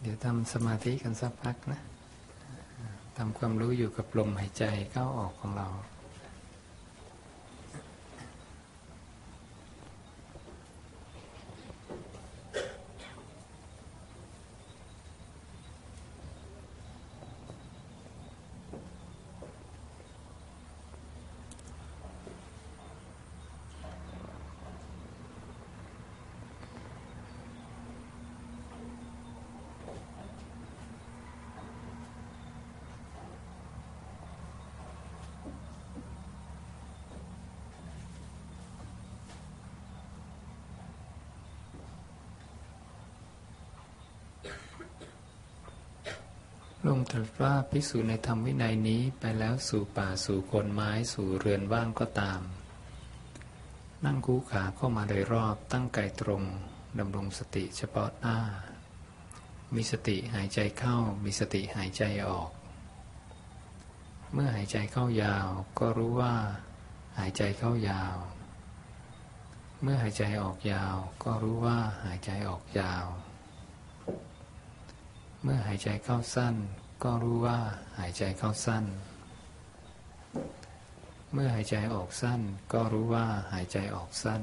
เดี๋ยวทำสมาธิกันสักพักนะทำความรู้อยู่กับลมหายใจเข้าออกของเรา ตรัสว่าภิกษุในธรรมวินัยนี้ไปแล้วสู่ป่าสู่คนไม้สู่เรือนว่างก็ตาม นั่งคู่ขาเข้ามาโดยรอบตั้งกายตรงดำรงสติเฉพาะหน้า มีสติหายใจเข้ามีสติหายใจออก เมื่อหายใจเข้ายาวก็รู้ว่า หายใจเข้ายาว เมื่อหายใจออกยาวก็รู้ว่าหายใจออกยาวเมื่อหายใจเข้าสั้น ก็รู้ว่าหายใจเข้าสั้น เมื่อหายใจออกสั้น ก็รู้ว่าหายใจออกสั้น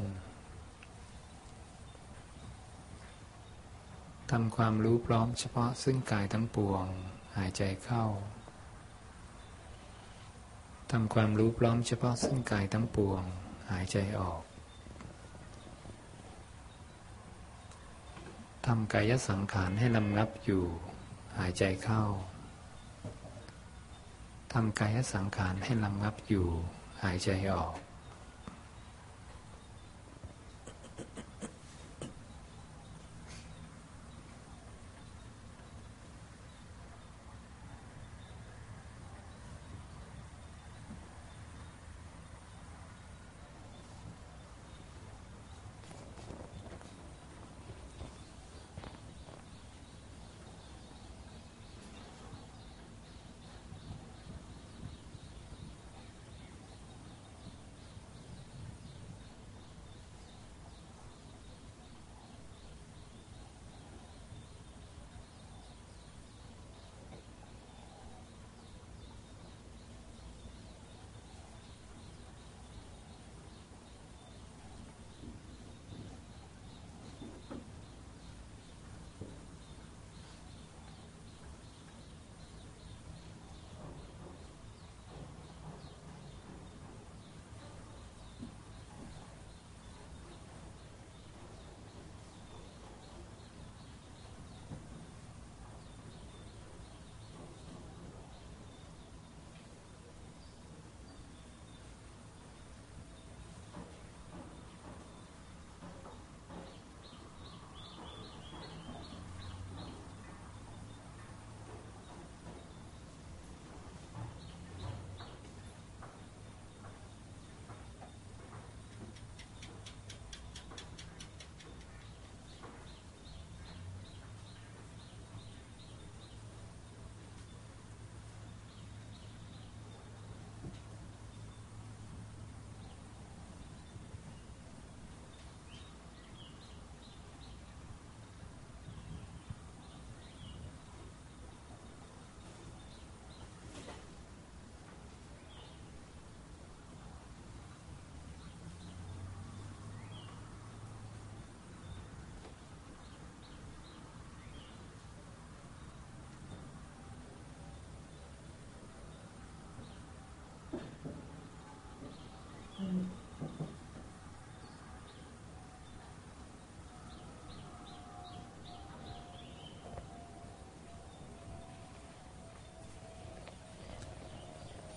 ทำความรู้พร้อมเฉพาะซึ่งกายทั้งปวง หายใจเข้าทำความรู้พร้อมเฉพาะซึ่งกายทั้งปวง หายใจออกทำกายสังขารให้ลำงับอยู่ หายใจเข้า ทำกายสังขารให้ลำงับอยู่หายใจออก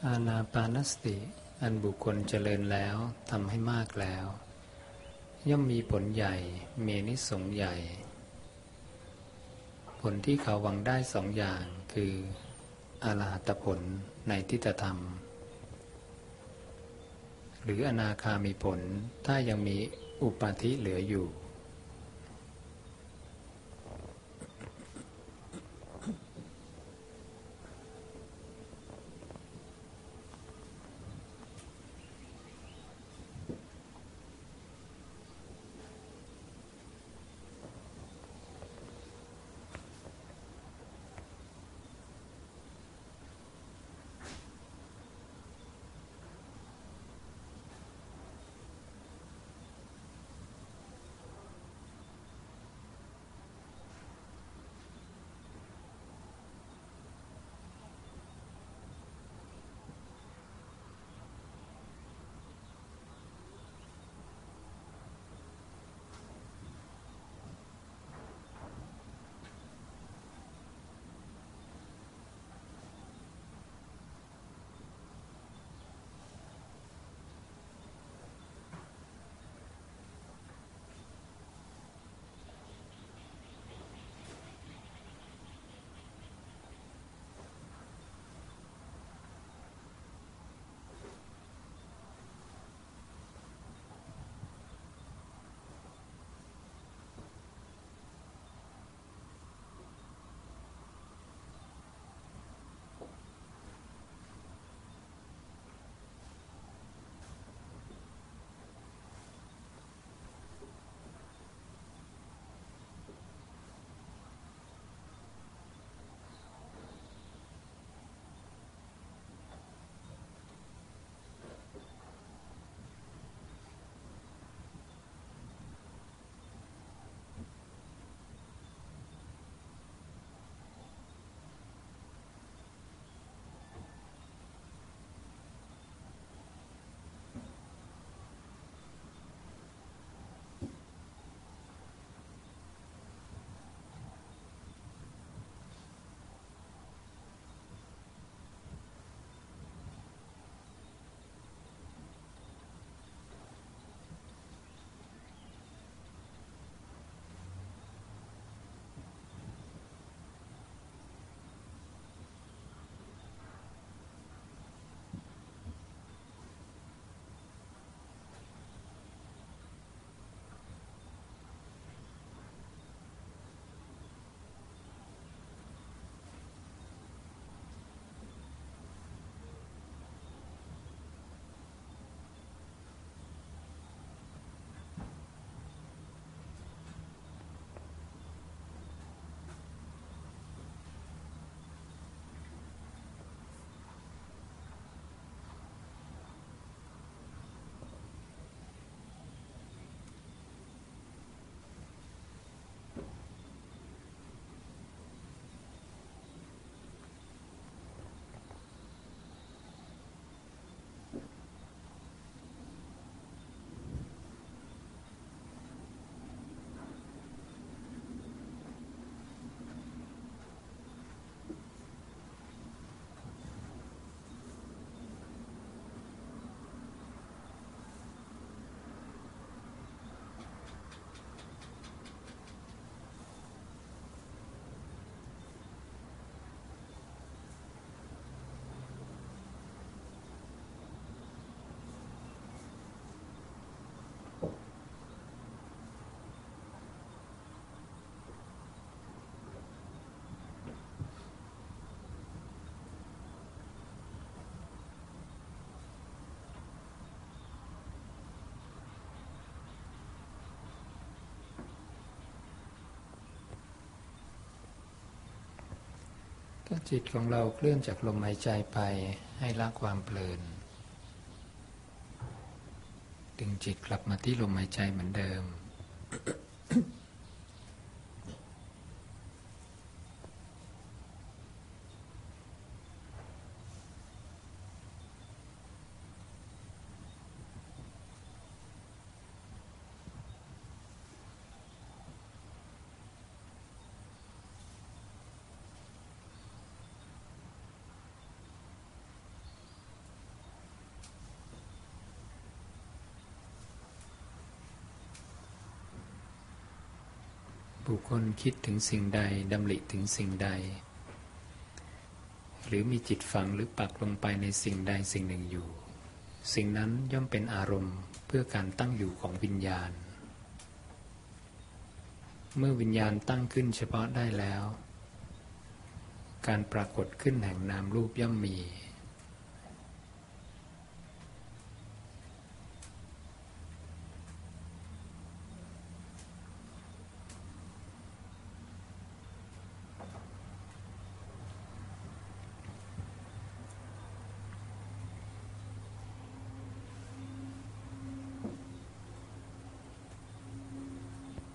อาณาปานสติ อันบุคคลเจริญแล้วทำให้มากแล้ว ย่อมมีผลใหญ่ มีนิสงใหญ่ ผลที่เขาหวังได้สองอย่างคืออาลาตผลในทิฏฐธรรม รืออนาคามีผล ถ้ายังมีอุปาธิเหลืออยู่ ก็จิตของเราเคลื่อนจากลมหายใจไปให้ละความเพลิน ดึงจิตกลับมาที่ลมหายใจเหมือนเดิมบุ คิดถึงสิ่งใดดำริถึงสิ่งใด หรือมีจิตฝังหรือปักลงไปในสิ่งใดสิ่งหนึ่งอยู่ สิ่งนั้นย่อมเป็นอารมณ์เพื่อการตั้งอยู่ของวิญญาณ เมื่อวิญญาณตั้งขึ้นเฉพาะได้แล้ว การปรากฏขึ้นแห่งนามรูปย่อมมี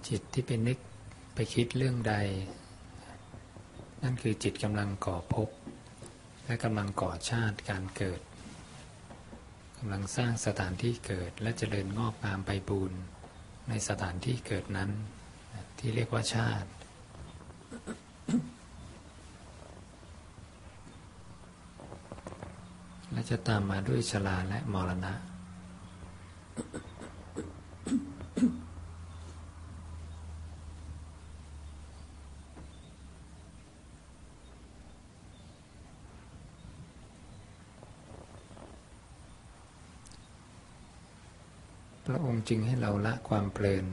จิต ที่เป็นนึกไปคิดเรื่องใด นั่นคือจิตกำลังก่อภพและกำลังก่อชาติการเกิดกำลังสร้างสถานที่เกิดและเจริญงอกงามไปบูรณ์ในสถานที่เกิดนั้น ที่เรียกว่าชาติ และจะตามมาด้วยชราและมรณะพระองค์จึงให้เรา ละความเพลิน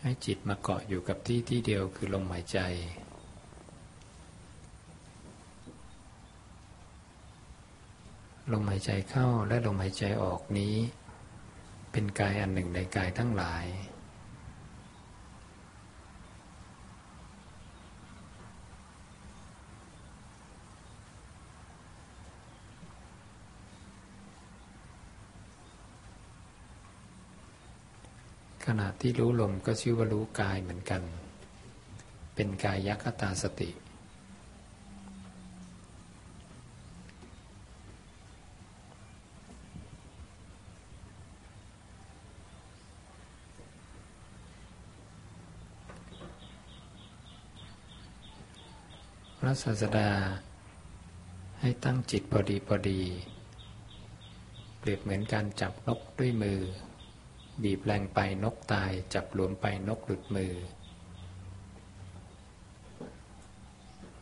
ให้จิตมาเกาะอยู่กับที่ที่เดียวคือลมหายใจ ลมหายใจเข้าและลมหายใจออกนี้ เป็นกายอันหนึ่งในกายทั้งหลายขณะ ที่รู้ลมก็ชื่อว่ารู้กายเหมือนกัน เป็นกายยักตาสติ พระศาสดา ให้ตั้งจิตพอดีพอดี เปรียบเหมือนการจับนกด้วยมือ บีบแรงไปนกตาย จับหลวมไปนกหลุดมือ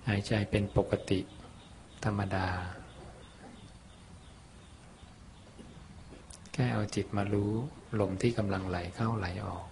หายใจเป็นปกติ ธรรมดา แค่เอาจิตมารู้ลมที่กำลังไหลเข้าไหลออก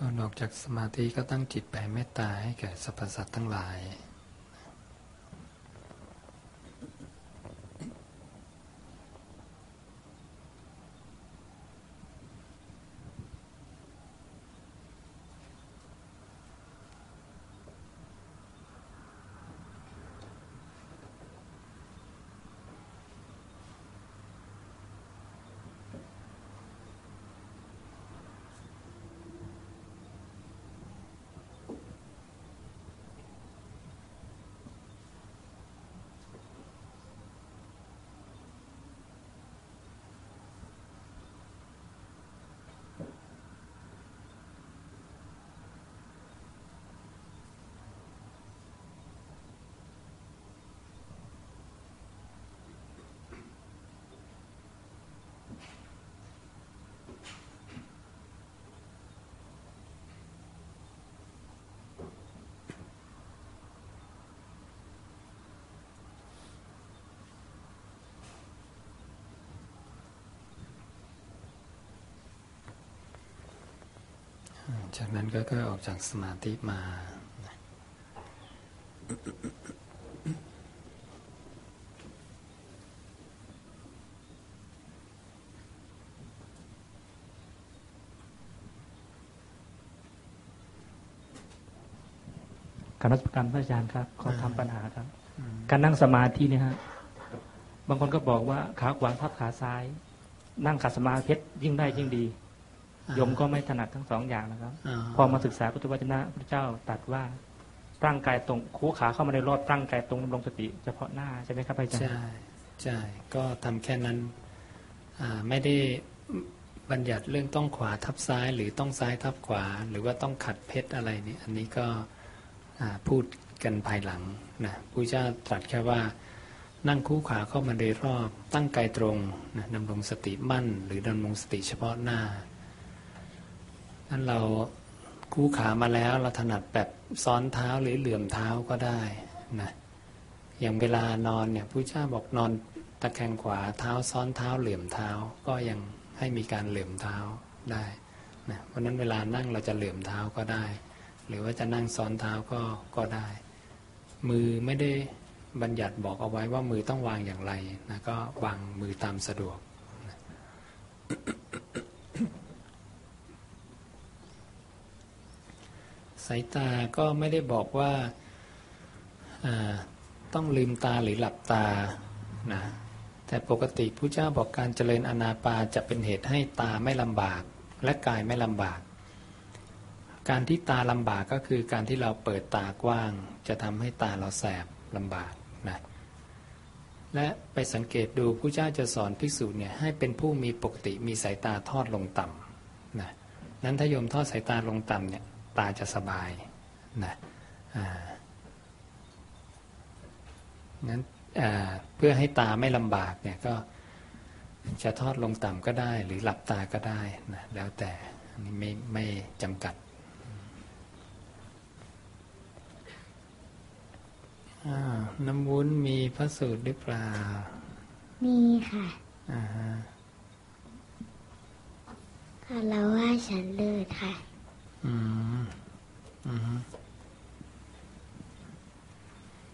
ก่อนออกจากสมาธิก็ตั้งจิตแผ่เมตตาให้แก่สรรพสัตว์ทั้งหลาย จากนั้นก็ก็ออกจากสมาธิมาการรัชการพระอาจารย์ครับ ขอทำปัญหาครับ การนั่งสมาธิเนี่ยฮะ บางคนก็บอกว่าขาขวาทับขาซ้าย นั่งขัดสมาธิยิ่งได้ยิ่งดีโยมก็ไม่ถนัดทั้งสองอย่างนะครับ พอมาศึกษาพุทธวจนะพระเจ้าตัดว่าตั้งกายตรงคู่ขาเข้ามาในรอดตั้งกายตรงลงสติเฉพาะหน้าใช่ไหมครับอาจารย์ใช่ใช่ก็ทำแค่นั้นไม่ได้บัญญัติเรื่องต้องขวาทับซ้ายหรือต้องซ้ายทับขวา หรือว่าต้องขัดเพชรอะไรนี่อันนี้ก็พูดกันภายหลังนะพระเจ้าตรัสแค่ว่านั่งคู่ขาเข้ามาโดยรอบตั้งกายตรงนะดำรงสติมั่น หรือดำรงสติเฉพาะหน้า นั้นเราคู่ขามาแล้วเราถนัดแบบซ้อนเท้าหรือเหลื่อมเท้าก็ได้นะอย่างเวลานอนเนี่ยผู้เจ้าบอกนอนตะแคงขวาเท้าซ้อนเท้าเหลื่อมเท้าก็ยังให้มีการเหลื่อมเท้าได้นะเพราะนั้นเวลานั่งเราจะเหลื่อมเท้าก็ได้ หรือว่าจะนั่งซ้อนเท้าก็ก็ได้ มือไม่ได้บัญญัติบอกเอาไว้ว่ามือต้องวางอย่างไรนะก็วางมือตามสะดวก สายตาก็ไม่ได้บอกว่าต้องลืมตาหรือหลับตานะแต่ปกติผู้เจ้าบอกการเจริญอนาปาจะเป็นเหตุให้ตาไม่ลำบาก และกายไม่ลำบาก การที่ตาลำบากก็คือการที่เราเปิดตากว้าง จะทำให้ตาเราแสบลำบากนะและไปสังเกตดูผู้เจ้าจะสอนภิกษุเนี่ยให้เป็นผู้มีปกติมีสายตาทอดลงต่ำนะนั้นถ้าโยมทอดสายตาลงต่ำเนี่ย ตาจะสบายนะนั้นเพื่อให้ตาไม่ลำบากเนี่ยก็จะทอดลงต่ำก็ได้ หรือหลับตาก็ได้นะแล้วแต่นี่ไม่ไม่จำกัดน้ำวุ้นมีพระสูตรหรือเปล่า มีค่ะอ่าฮะค่ะแล้วว่าฉันเลิศค่ะอืมอืม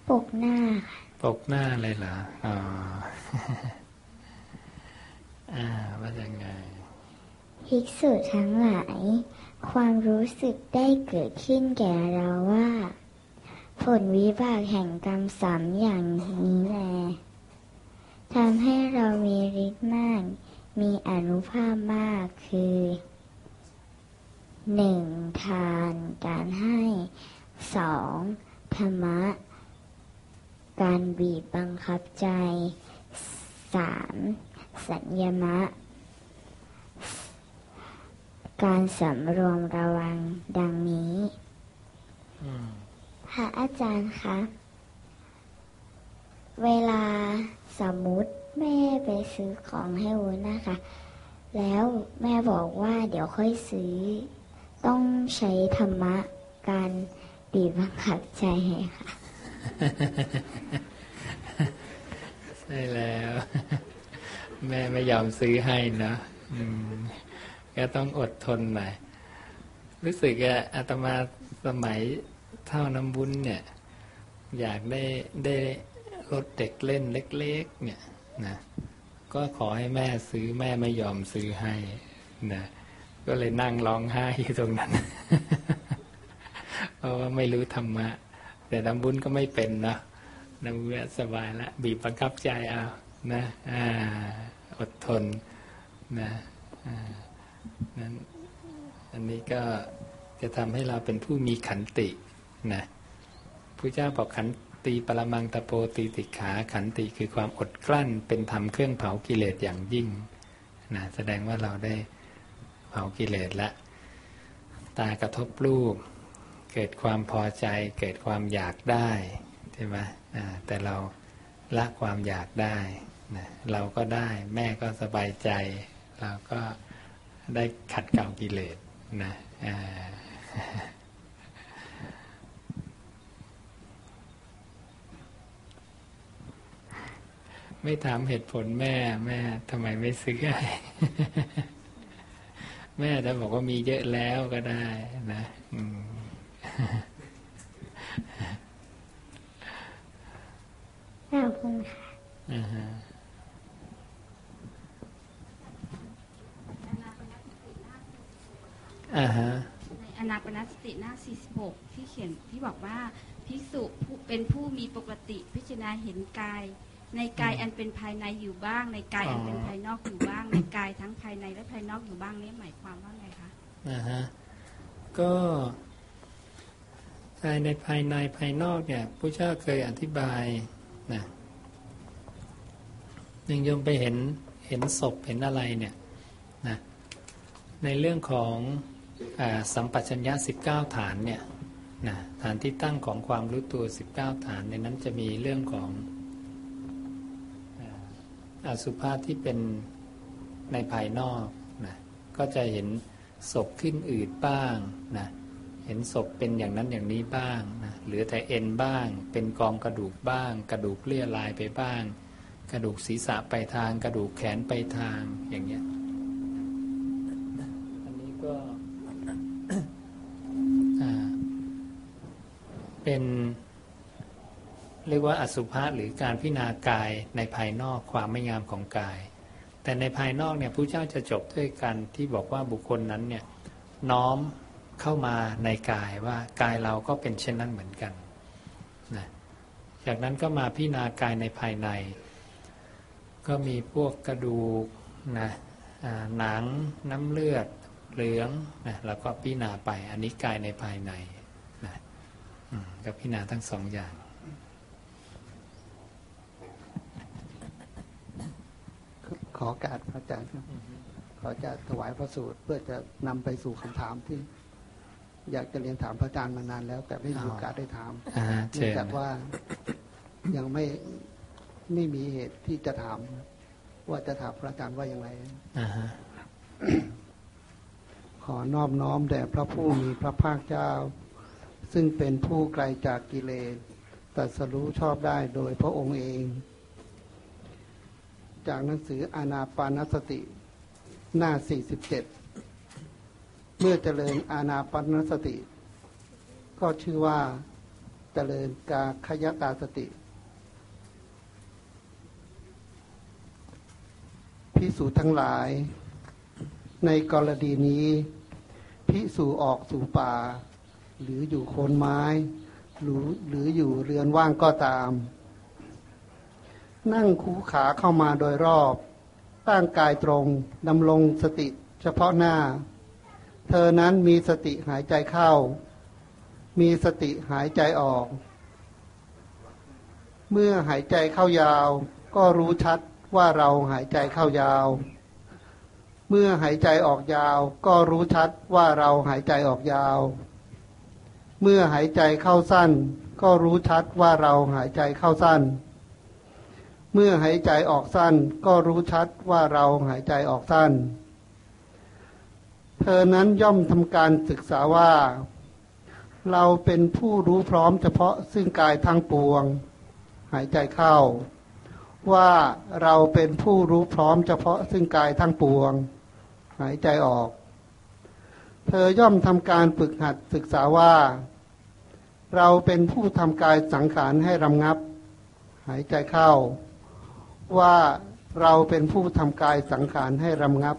ปกหน้าค่ะปกหน้าเลยเหรอ อ๋อ อ่า ว่ายังไงภิกษุทั้งหลาย ความรู้สึกได้เกิดขึ้นแก่เราว่า ผลวิบากแห่งกรรมสามอย่างนี้แลทำให้เรามีฤทธิ์มาก มีอนุภาพมากคือ หนึ่งทานการให้สองธรรมะ การบีบบังคับใจสามสัญญมะ การสำรวมระวังดังนี้พระอาจารย์คะ เวลาสมมุติแม่ไปซื้อของให้วุ้นนะคะ แล้วแม่บอกว่าเดี๋ยวค่อยซื้อ ต้องใช้ธรรมะการบีบบังคับใจค่ะใช่แล้ว แม่ไม่ยอมซื้อให้นะก็ต้องอดทนหน่อยรู้สึกอะอาตมาสมัยเท่าน้ำบุญเนี่ย อยากได้ได้รถเด็กเล่นเล็ก ๆ เนี่ยนะก็ขอให้แม่ซื้อแม่ไม่ยอมซื้อให้นะ ก็เลยนั่งร้องไห้อยู่ตรงนั้น เพราะว่าไม่รู้ธรรมะ แต่น้ำบุญก็ไม่เป็นนะน้ำบุญสบายละบีบบังคับใจเอานะอ่าอดทนนะนั้นอันนี้ก็จะทำให้เราเป็นผู้มีขันตินะพระเจ้าบอกขันติปรมังตะโปตีติขาขันติคือความอดกลั้นเป็นธรรมเครื่องเผากิเลสอย่างยิ่งนะแสดงว่าเราได้ เผากิเลสละ ตากระทบรูป เกิดความพอใจ เกิดความอยากได้ใช่ไหมแต่เราละความอยากได้นะเราก็ได้แม่ก็สบายใจ เราก็ได้ขัดเกลากิเลสนะไม่ถามเหตุผลแม่แม่ทำไมไม่ซื้อให้ แม่จะบอกว่ามีเยอะแล้วก็ได้นะขอบคุณค่ะอ่าฮะในอนาปนสติหน้า 46 ที่เขียนที่บอกว่าพิสุเป็นผู้มีปกติพิจารณาเห็นกาย ในกายอันเป็นภายในอยู่บ้าง ในกายอันเป็นภายนอกอยู่บ้าง ในกายทั้งภายในและภายนอกอยู่บ้างนี่หมายความว่าไงคะอ่าฮะก็กายในภายในภายนอกเนี่ยพระเจ้าเคยอธิบายนะยังยมไปเห็นเห็นศพเห็นอะไรเนี่ยนะในเรื่องของสัมปชัญญะ 19 ฐานเนี่ยนะฐานที่ตั้งของความรู้ตัว 19 ฐานในนั้นจะมีเรื่องของ อสุภาที่เป็นในภายนอกนะก็จะเห็นศพขึ้นอืดบ้างนะเห็นศพเป็นอย่างนั้นอย่างนี้บ้างนะเหลือแต่เอ็นบ้าง เป็นกองกระดูกบ้าง กระดูกเลี่ยลายไปบ้าง กระดูกศีรษะไปทาง กระดูกแขนไปทางอย่างเงี้ยก็เป็น เรียกว่าอสุภะหรือการพิจารณากายในภายนอกความไม่งามของกาย แต่ในภายนอกเนี่ยพระเจ้าจะจบด้วยกันที่บอกว่าบุคคลนั้นเนี่ยน้อมเข้ามาในกายว่ากายเราก็เป็นเช่นนั้นเหมือนกันนะจากนั้นก็มาพิจารณากายในภายใน ก็มีพวกกระดูกนะหนังน้ำเลือดเหลืองนะแล้วก็พิจารณาไปอันนี้กายในภายในนะก็พิจารณาทั้งสองอย่าง ข อการพระอาจารย์ครับขอจะถวายพระสูตรเพื่อจะนำไปสู่คำถามที่ อยากจะเรียนถามพระอาจารย์มานานแล้ว แต่ไม่มีโอกาสได้ถามเนื่องจากว่ายังไม่ไม่มีเหตุที่จะถาม ว่าจะถามพระอาจารย์ว่าอย่างไรขอนอบน้อมแด่พระผู้มีพระภาคเจ้า ซึ่งเป็นผู้ไกลจากกิเลสตัดสรู้ชอบได้โดยพระองค์เอง จากหนังสืออานาปานสติ หน้า 47 เมื่อเจริญอานาปานสติ ก็ชื่อว่าเจริญกาขยตาสติ พิสูจทั้งหลาย ในกรณีนี้ พิสูออกสู่ป่า หรืออยู่โคนไม้ หรือหรืออยู่เรือนว่างก็ตาม นั่งคูขาเข้ามาโดยรอบ ตั้งกายตรงดำรงสติเฉพาะหน้า เธอนั้นมีสติหายใจเข้า มีสติหายใจออก เมื่อหายใจเข้ายาว ก็รู้ชัดว่าเราหายใจเข้ายาว เมื่อหายใจออกยาว ก็รู้ชัดว่าเราหายใจออกยาว เมื่อหายใจเข้าสั้น ก็รู้ชัดว่าเราหายใจเข้าสั้น เมื่อหายใจออกสั้นก็รู้ชัดว่าเราหายใจออกสั้น เธอนั้นย่อมทำการศึกษาว่า เราเป็นผู้รู้พร้อมเฉพาะซึ่งกายทั้งปวง หายใจเข้า ว่าเราเป็นผู้รู้พร้อมเฉพาะซึ่งกายทั้งปวง หายใจออก เธอย่อมทำการฝึกหัดศึกษาว่า เราเป็นผู้ทำกายสังขารให้รำงับ หายใจเข้า ว่าเราเป็นผู้ทำกายสังขารให้รำงับ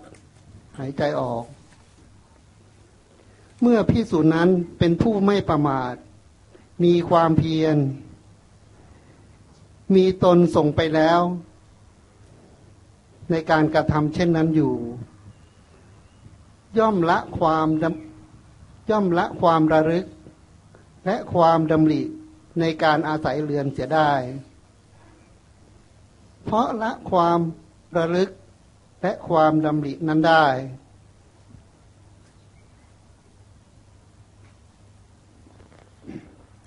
หายใจออก เมื่อพิสูจนั้นเป็นผู้ไม่ประมาท มีความเพียร มีตนส่งไปแล้ว ในการกระทำเช่นนั้นอยู่ ย่อมละความย่อมละความระลึก และความดำริในการอาศัยเรือนเสียได้ เพราะละความระลึกและความดำรินั้นได้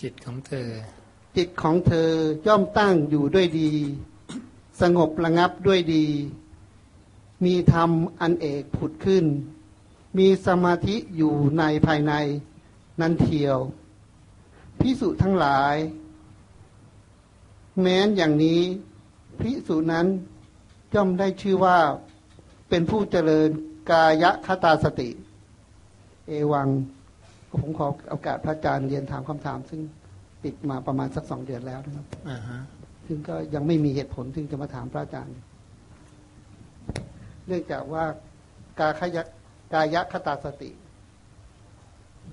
จิตของเธอ จิตของเธอย่อมตั้งอยู่ด้วยดี สงบระงับด้วยดี มีธรรมอันเอกผุดขึ้น มีสมาธิอยู่ในภายในนั้นเทียวพิสุทั้งหลาย แม้นอย่างนี้ พิสุนั้นย่อมได้ชื่อว่าเป็นผู้เจริญกายคตาสติ เอวังผมขอโอกาสพระอาจารย์เรียนถามคำถาม ซึ่งติดมาประมาณสักสองเดือนแล้วนะครับอ่าฮะซึ่งก็ยังไม่มีเหตุผลซึ่งจะมาถามพระอาจารย์ เนื่องจากว่ากาขยะกายคตาสติ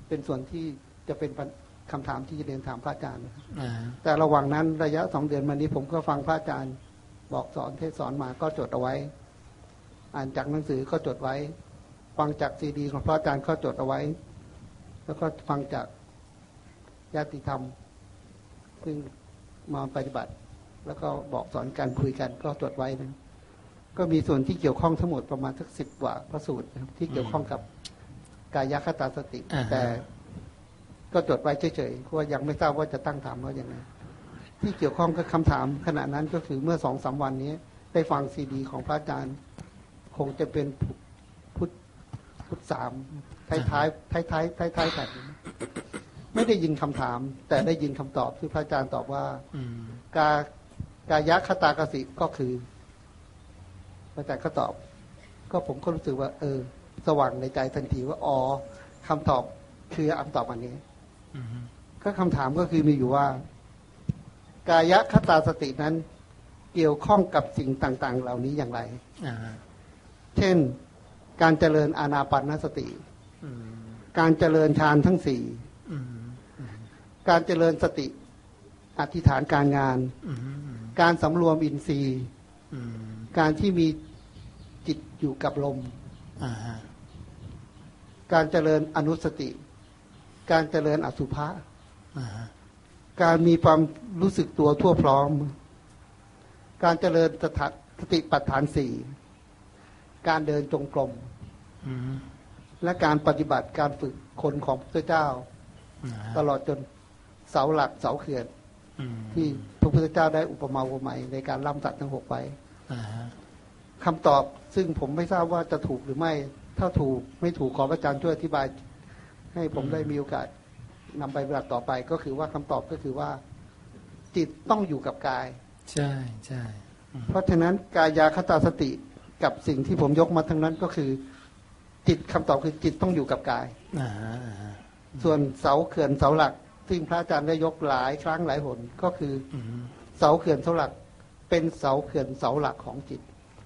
เป็นส่วนที่จะเป็นปัญคำถามที่จะเรียนถามพระอาจารย์นะครับอ่าฮะแต่ระหว่างนั้นระยะสองเดือนมานี้ผมก็ฟังพระอาจารย์ บอกสอนเทศสอนมาก็จดเอาไว้ อ่านจากหนังสือก็จดไว้ ฟังจากซีดี ของพระอาจารย์ก็จดเอาไว้ แล้วก็ฟังจากญาติธรรมซึ่งมาปฏิบัติ แล้วก็บอกสอนการคุยกันก็จดไว้นะก็มีส่วนที่เกี่ยวข้องทั้งหมดประมาณสักสิบกว่าพระสูตรนะครับที่เกี่ยวข้องกับกายคตาสติอ่าฮะแต่ก็จดไว้เฉยๆเพราะว่ายังไม่ทราบว่าจะตั้งถามว่าอย่างไร ที่เกี่ยวข้องกับคำถาม ขณะนั้นก็คือเมื่อสองสามวันนี้ ได้ฟังซีดี ของพระอาจารย์ คงจะเป็นพุทธพุทธสามท้ายท้ายท้ายท้ายท้ายท้ายๆแผ่นไม่ได้ยินคำถาม แต่ได้ยินคำตอบที่พระอาจารย์ตอบว่าอืมกากายะคตากสิก็คือพระอาจารย์ก็ตอบ ก็ผมก็รู้สึกว่า เออ สว่างในใจทันทีว่าอ๋อคำตอบคือคำตอบอันนี้อืมก็คำถามก็คือมีอยู่ว่า กายะคตาสตินั้นเกี่ยวข้องกับสิ่งต่างๆ เหล่านี้อย่างไรอ่าฮะเช่น การเจริญอานาปานสติอืมการเจริญฌานทั้งสี่อืมการเจริญสติ อธิษฐานการงานอืมการสำรวมอินทรีย์อืมการที่มีจิตอยู่กับลมอ่าฮะการเจริญอนุสติ การเจริญอสุภะอ่าฮะ การมีความรู้สึกตัวทั่วพร้อม การเจริญสถาสติปัฏฐานสี่ การเดินจงกรมอืมและการปฏิบัติการฝึกคนของพระเจ้าอ่าฮะตลอดจนเสาหลักเสาเขื่อนอืมที่พระพุทธเจ้าได้อุปมาอุปไมยในการล่ำสัตว์ทั้งหกไว้อ่าฮะคำตอบซึ่งผมไม่ทราบว่าจะถูกหรือไม่ ถ้าถูกไม่ถูกขอพระอาจารย์ช่วยอธิบาย ให้ผมได้มีโอกาส นำไปปฏิบัติต่อไปก็คือว่าคำตอบก็คือว่า จิตต้องอยู่กับกาย ใช่ใช่เพราะฉะนั้นกายาคตาสติกับสิ่งที่ผมยกมาทั้งนั้นก็คือ จิตคำตอบคือจิตต้องอยู่กับกายอ่าฮะอ่าฮะส่วนเสาเขื่อนเสาหลักซึ่งพระอาจารย์ได้ยกหลายครั้งหลายหนก็คืออืมเสาเขื่อนเสาหลัก เป็นเสาเขื่อนเสาหลักของจิต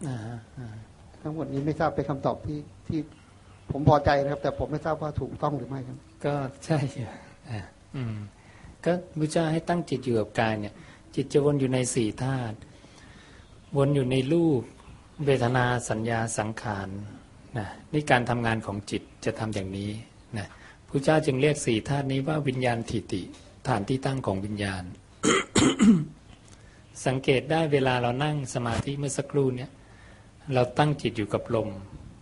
อ่าฮะอ่าฮะทั้งหมดนี้ไม่ทราบเป็นคำตอบที่ที่ผมพอใจนะครับ แต่ผมไม่ทราบว่าถูกต้องหรือไม่ครับ ก็ใช่ อยู่อ่าอืมก็พุทธเจ้าให้ตั้งจิตอยู่กับกายเนี่ย จิตจะวนอยู่ในสี่ธาตุวนอยู่ในรูปเวทนาสัญญาสังขารนะนี่การทำงานของจิตจะทำอย่างนี้นะพุทธเจ้าจึงเรียกสี่ธาตุนี้ว่าวิญญาณถิติฐานที่ตั้งของวิญญาณ สังเกตได้เวลาเรานั่งสมาธิเมื่อสักครู่เนี่ยเราตั้งจิตอยู่กับลม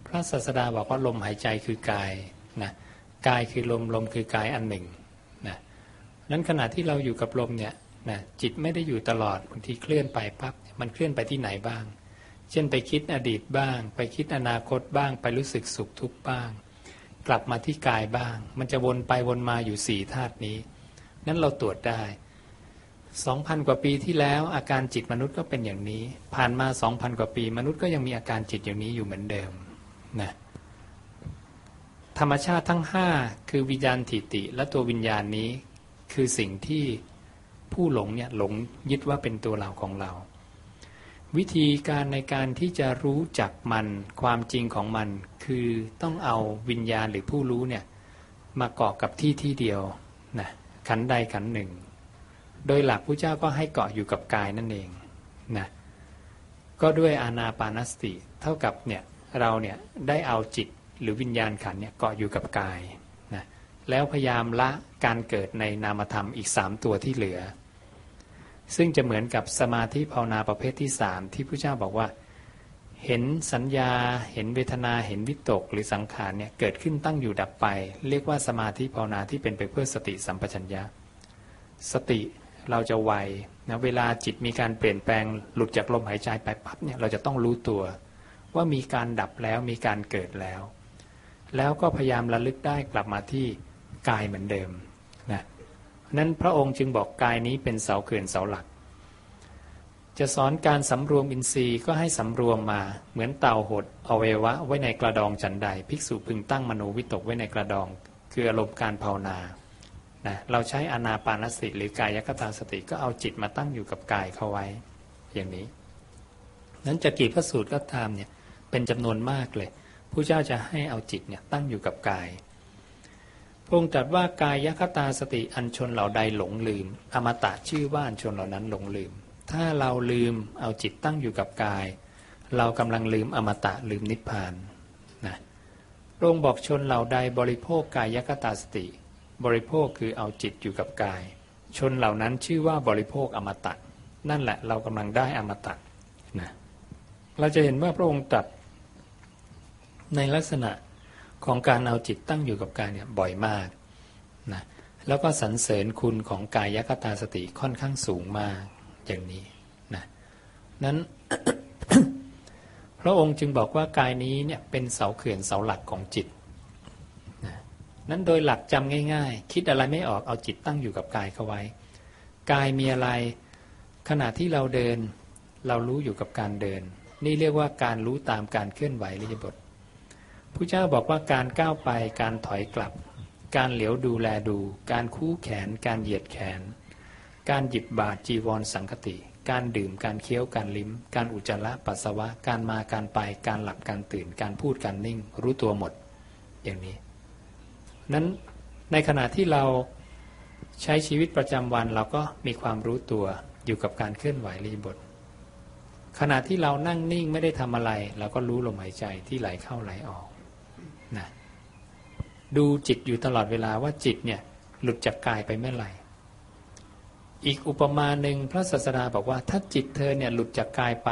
พระศาสดาบอกว่าลมหายใจคือกายนะกายคือลมลมคือกายอันหนึ่งนะ นั้นขณะที่เราอยู่กับลมเนี่ยนะจิตไม่ได้อยู่ตลอดบางทีเคลื่อนไปปั๊บมันเคลื่อนไปที่ไหนบ้าง เช่นไปคิดอดีตบ้าง ไปคิดอนาคตบ้าง ไปรู้สึกสุขทุกข์บ้าง กลับมาที่กายบ้าง มันจะวนไปวนมาอยู่สี่ธาตุนี้ นั้นเราตรวจได้สองพันกว่าปีที่แล้วอาการจิตมนุษย์ก็เป็นอย่างนี้ ผ่านมาสองพันกว่าปี มนุษย์ก็ยังมีอาการจิตอย่างนี้อยู่เหมือนเดิมนะธรรมชาติทั้งห้าคือวิญญาณถิติ และตัววิญญาณนี้ คือสิ่งที่ผู้หลงเนี่ยหลงยึดว่าเป็นตัวเราของเรา วิธีการในการที่จะรู้จักมันความจริงของมัน คือต้องเอาวิญญาณหรือผู้รู้เนี่ยมาเกาะกับที่ที่เดียวนะขันใดขันหนึ่ง โดยหลักพระเจ้าก็ให้เกาะอยู่กับกายนั่นเองนะก็ด้วยอานาปานสติ เท่ากับเนี่ยเราเนี่ยได้เอาจิตหรือวิญญาณขันเนี่ยเกาะอยู่กับกาย แล้วพยายามละการเกิดในนามธรรมอีกสามตัวที่เหลือ ซึ่งจะเหมือนกับสมาธิภาวนาประเภทที่สามที่พระเจ้าบอกว่า เห็นสัญญา เห็นเวทนาเห็นวิตกหรือสังขารเนี่ยเกิดขึ้นตั้งอยู่ดับไป เรียกว่าสมาธิภาวนาที่เป็นไปเพื่อสติสัมปชัญญะสติเราจะไวนะเวลาจิตมีการเปลี่ยนแปลงหลุดจากลมหายใจไปปั๊บเนี่ยเราจะต้องรู้ตัว ว่ามีการดับแล้วมีการเกิดแล้ว แล้วก็พยายามระลึกได้กลับมาที่ กายเหมือนเดิมนะนั้นพระองค์จึงบอกกายนี้เป็นเสาเขื่อนเสาหลัก จะสอนการสำรวมอินทรีย์ก็ให้สำรวมมาเหมือนเต่าหดเอาเววะไว้ในกระดองฉันใด ภิกษุพึงตั้งมโนวิตกไว้ในกระดอง คืออารมณ์การภาวนานะเราใช้อนาปานสติหรือกายคตาสติก็เอาจิตมาตั้งอยู่กับกายเข้าไว้ อย่างนี้ นั้นจะกี่พระสูตรก็ตามเนี่ยเป็นจำนวนมากเลยผู้เจ้าจะให้เอาจิตเนี่ยตั้งอยู่กับกาย พระองค์ตรัสว่ากายคตาสติอันชนเหล่าใดหลงลืม อมตะชื่อว่าอันชนเหล่านั้นหลงลืม ถ้าเราลืมเอาจิตตั้งอยู่กับกาย เรากำลังลืมอมตะลืมนิพพานนะพระองค์บอกชนเหล่าใดบริโภคกายคตาสติ บริโภคคือเอาจิตอยู่กับกาย ชนเหล่านั้นชื่อว่าบริโภคอมตะ นั่นแหละเรากำลังได้อมตะนะเราจะเห็นว่าพระองค์ตรัสในลักษณะ ของการเอาจิตตั้งอยู่กับกายเนี่ยบ่อยมากนะแล้วก็สรรเสริญคุณของกายยคตาสติค่อนข้างสูงมากอย่างนี้นะนั้นพระองค์จึงบอกว่ากายนี้เนี่ยเป็นเสาเขื่อนเสาหลักของจิตนั้นโดยหลักจำง่าย ๆ คิดอะไรไม่ออกเอาจิตตั้งอยู่กับกายเข้าไว้ กายมีอะไรขณะที่เราเดิน เรารู้อยู่กับการเดิน นี่เรียกว่าการรู้ตามการเคลื่อนไหวริยบท ผู้เจ้าบอกว่าการก้าวไปการถอยกลับ การเหลียวดูแลดู การคู่แขน การเหยียดแขน การหยิบบาดจีวรสังคติ การดื่มการเคี้ยวการลิ้ม การอุจจาระปัสสาวะการมาการไปการหลับการตื่น การพูดการนิ่ง รู้ตัวหมด อย่างนี้ นั้นในขณะที่เราใช้ชีวิตประจำวันเราก็มีความรู้ตัวอยู่กับการเคลื่อนไหวรีบท ขณะที่เรานั่งนิ่งไม่ได้ทำอะไรเราก็รู้ลมหายใจที่ไหลเข้าไหลออก ดูจิตอยู่ตลอดเวลาว่าจิตเนี่ยหลุดจากกายไปเมื่อไหร่ อีกอุปมาหนึ่งพระศาสดาบอกว่าถ้าจิตเธอเนี่ยหลุดจากกายไป